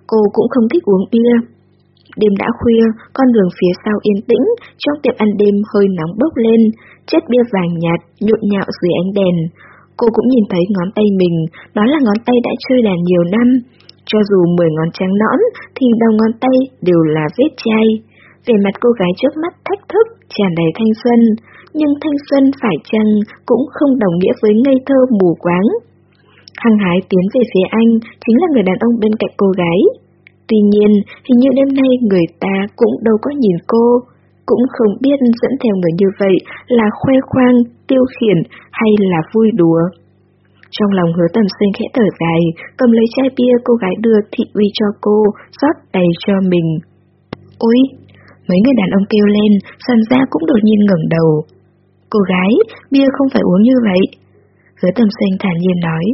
Cô cũng không thích uống bia. Đêm đã khuya, con đường phía sau yên tĩnh, trong tiệm ăn đêm hơi nóng bốc lên, chất bia vàng nhạt nhộn nhạo dưới ánh đèn. Cô cũng nhìn thấy ngón tay mình, đó là ngón tay đã chơi đàn nhiều năm, cho dù 10 ngón trắng nõn thì đầu ngón tay đều là vết chai. Về mặt cô gái trước mắt thách thức, tràn đầy thanh xuân, nhưng thanh xuân phải chăng cũng không đồng nghĩa với ngây thơ mù quáng. Hăng hái tiến về phía anh chính là người đàn ông bên cạnh cô gái. Tuy nhiên, hình như đêm nay người ta cũng đâu có nhìn cô, cũng không biết dẫn theo người như vậy là khoe khoang, tiêu khiển hay là vui đùa. Trong lòng hứa tầm sinh khẽ thở dài, cầm lấy chai bia cô gái đưa thị uy cho cô, rót đầy cho mình. Ôi! Mấy người đàn ông kêu lên, sàn ra cũng đột nhiên ngẩng đầu. Cô gái, bia không phải uống như vậy. Hứa tầm sinh thản nhiên nói.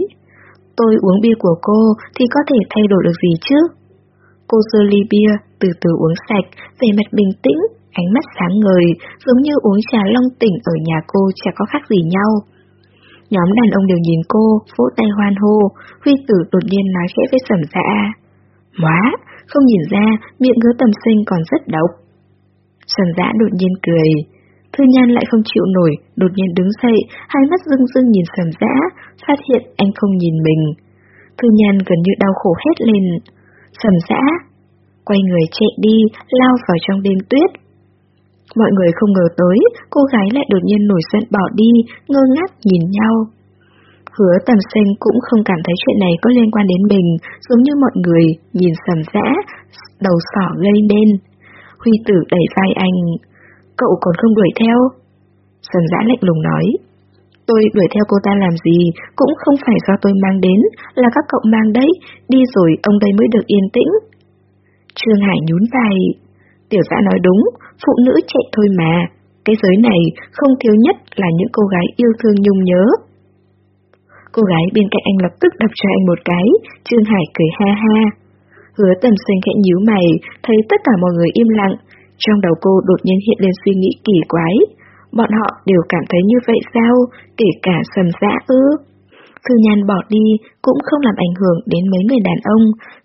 Tôi uống bia của cô thì có thể thay đổi được gì chứ? Cô sơ ly bia, từ từ uống sạch, vẻ mặt bình tĩnh, ánh mắt sáng ngời, giống như uống trà long tỉnh ở nhà cô chả có khác gì nhau. Nhóm đàn ông đều nhìn cô, vỗ tay hoan hô, Huy tử đột nhiên nói khẽ với sầm dạ. Móa, không nhìn ra, miệng ngứa tầm sinh còn rất độc. Sầm dã dạ đột nhiên cười. Thư Nhan lại không chịu nổi, đột nhiên đứng dậy, hai mắt rưng rưng nhìn sầm dã, phát hiện anh không nhìn mình. Thư Nhan gần như đau khổ hét lên. Sầm dã, quay người chạy đi, lao vào trong đêm tuyết, Mọi người không ngờ tới, cô gái lại đột nhiên nổi giận bỏ đi, ngơ ngác nhìn nhau. Hứa tầm sinh cũng không cảm thấy chuyện này có liên quan đến mình, giống như mọi người, nhìn sầm dã, đầu sỏ gây nên. Huy tử đẩy vai anh, cậu còn không đuổi theo? Sầm giã lạnh lùng nói, tôi đuổi theo cô ta làm gì, cũng không phải do tôi mang đến, là các cậu mang đấy, đi rồi ông đây mới được yên tĩnh. Trương Hải nhún vai, tiểu giã nói đúng, phụ nữ chạy thôi mà, cái giới này không thiếu nhất là những cô gái yêu thương nhung nhớ. Cô gái bên cạnh anh lập tức đập cho anh một cái, Trương Hải cười ha ha. Hứa tầm xanh khẽ nhíu mày, thấy tất cả mọi người im lặng, trong đầu cô đột nhiên hiện lên suy nghĩ kỳ quái. Bọn họ đều cảm thấy như vậy sao, kể cả sầm dã ư? Thư nhan bỏ đi cũng không làm ảnh hưởng đến mấy người đàn ông,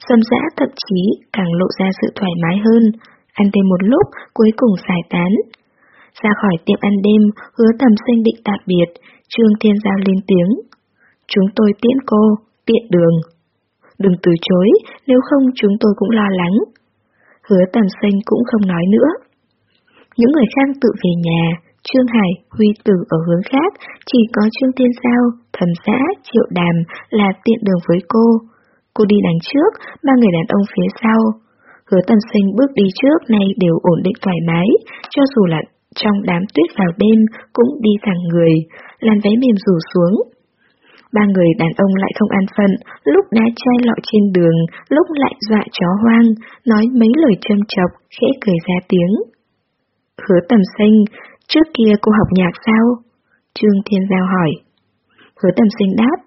sầm dã thậm chí càng lộ ra sự thoải mái hơn. Ăn thêm một lúc, cuối cùng giải tán. Ra khỏi tiệm ăn đêm, hứa tầm sinh định tạm biệt, Trương Thiên Giao lên tiếng. Chúng tôi tiễn cô, tiện đường. Đừng từ chối, nếu không chúng tôi cũng lo lắng. Hứa tầm sinh cũng không nói nữa. Những người khác tự về nhà, Trương Hải, Huy Tử ở hướng khác, chỉ có Trương Tiên Giao, Thẩm Giã, Triệu Đàm là tiện đường với cô. Cô đi đằng trước, ba người đàn ông phía sau. Hứa tầm sinh bước đi trước nay đều ổn định thoải mái, cho dù là trong đám tuyết vào đêm cũng đi thẳng người, làn váy mềm rủ xuống. Ba người đàn ông lại không an phận, lúc đá chai lọ trên đường, lúc lại dọa chó hoang, nói mấy lời châm chọc, khẽ cười ra tiếng. Hứa tầm sinh, trước kia cô học nhạc sao? Trương Thiên Giao hỏi. Hứa tầm sinh đáp,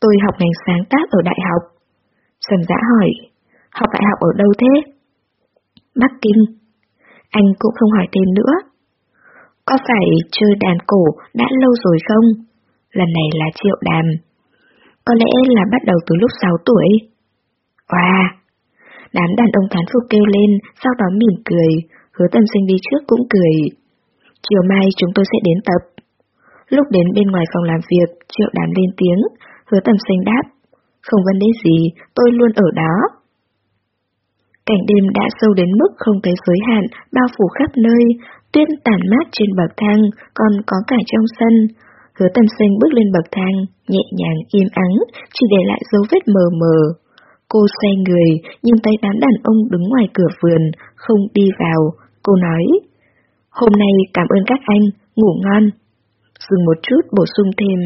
tôi học ngành sáng tác ở đại học. Sầm giã hỏi, học đại học ở đâu thế? Bắc Kinh. Anh cũng không hỏi thêm nữa. Có phải chơi đàn cổ đã lâu rồi không? Lần này là triệu đàm. Có lẽ là bắt đầu từ lúc 6 tuổi. Wow! Đám đàn ông thán phục kêu lên, sau đó mỉm cười, hứa tầm sinh đi trước cũng cười. Chiều mai chúng tôi sẽ đến tập. Lúc đến bên ngoài phòng làm việc, triệu đàm lên tiếng, hứa tầm sinh đáp. Không vấn đề gì, tôi luôn ở đó. Cảnh đêm đã sâu đến mức không thấy giới hạn, bao phủ khắp nơi, tuyết tản mát trên bậc thang, còn có cả trong sân. Hứa tâm sinh bước lên bậc thang, nhẹ nhàng im ắng, chỉ để lại dấu vết mờ mờ. Cô xoay người, nhìn tay đám đàn ông đứng ngoài cửa vườn, không đi vào. Cô nói, hôm nay cảm ơn các anh, ngủ ngon. Dừng một chút bổ sung thêm,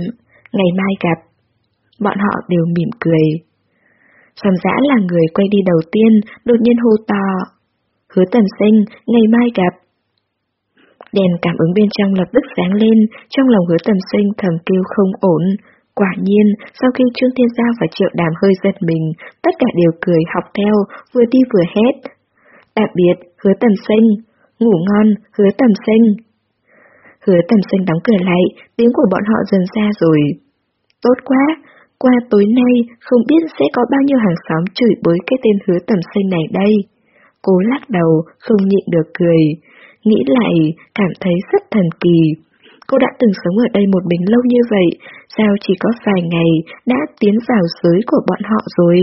ngày mai gặp. Bọn họ đều mỉm cười. Sầm giã là người quay đi đầu tiên, đột nhiên hô to. Hứa tần sinh, ngày mai gặp. Đèn cảm ứng bên trong lập tức sáng lên, trong lòng hứa tầm sinh thầm kêu không ổn. Quả nhiên, sau khi Trương Thiên Giao và Triệu Đàm hơi giật mình, tất cả đều cười học theo, vừa đi vừa hét. Tạm biệt, hứa tầm sinh. Ngủ ngon, hứa tầm sinh. Hứa tầm sinh đóng cửa lại, tiếng của bọn họ dần ra rồi. Tốt quá, qua tối nay không biết sẽ có bao nhiêu hàng xóm chửi bới cái tên hứa tầm sinh này đây. Cố lắc đầu, không nhịn được cười. Nghĩ lại, cảm thấy rất thần kỳ. Cô đã từng sống ở đây một mình lâu như vậy, sao chỉ có vài ngày đã tiến vào giới của bọn họ rồi?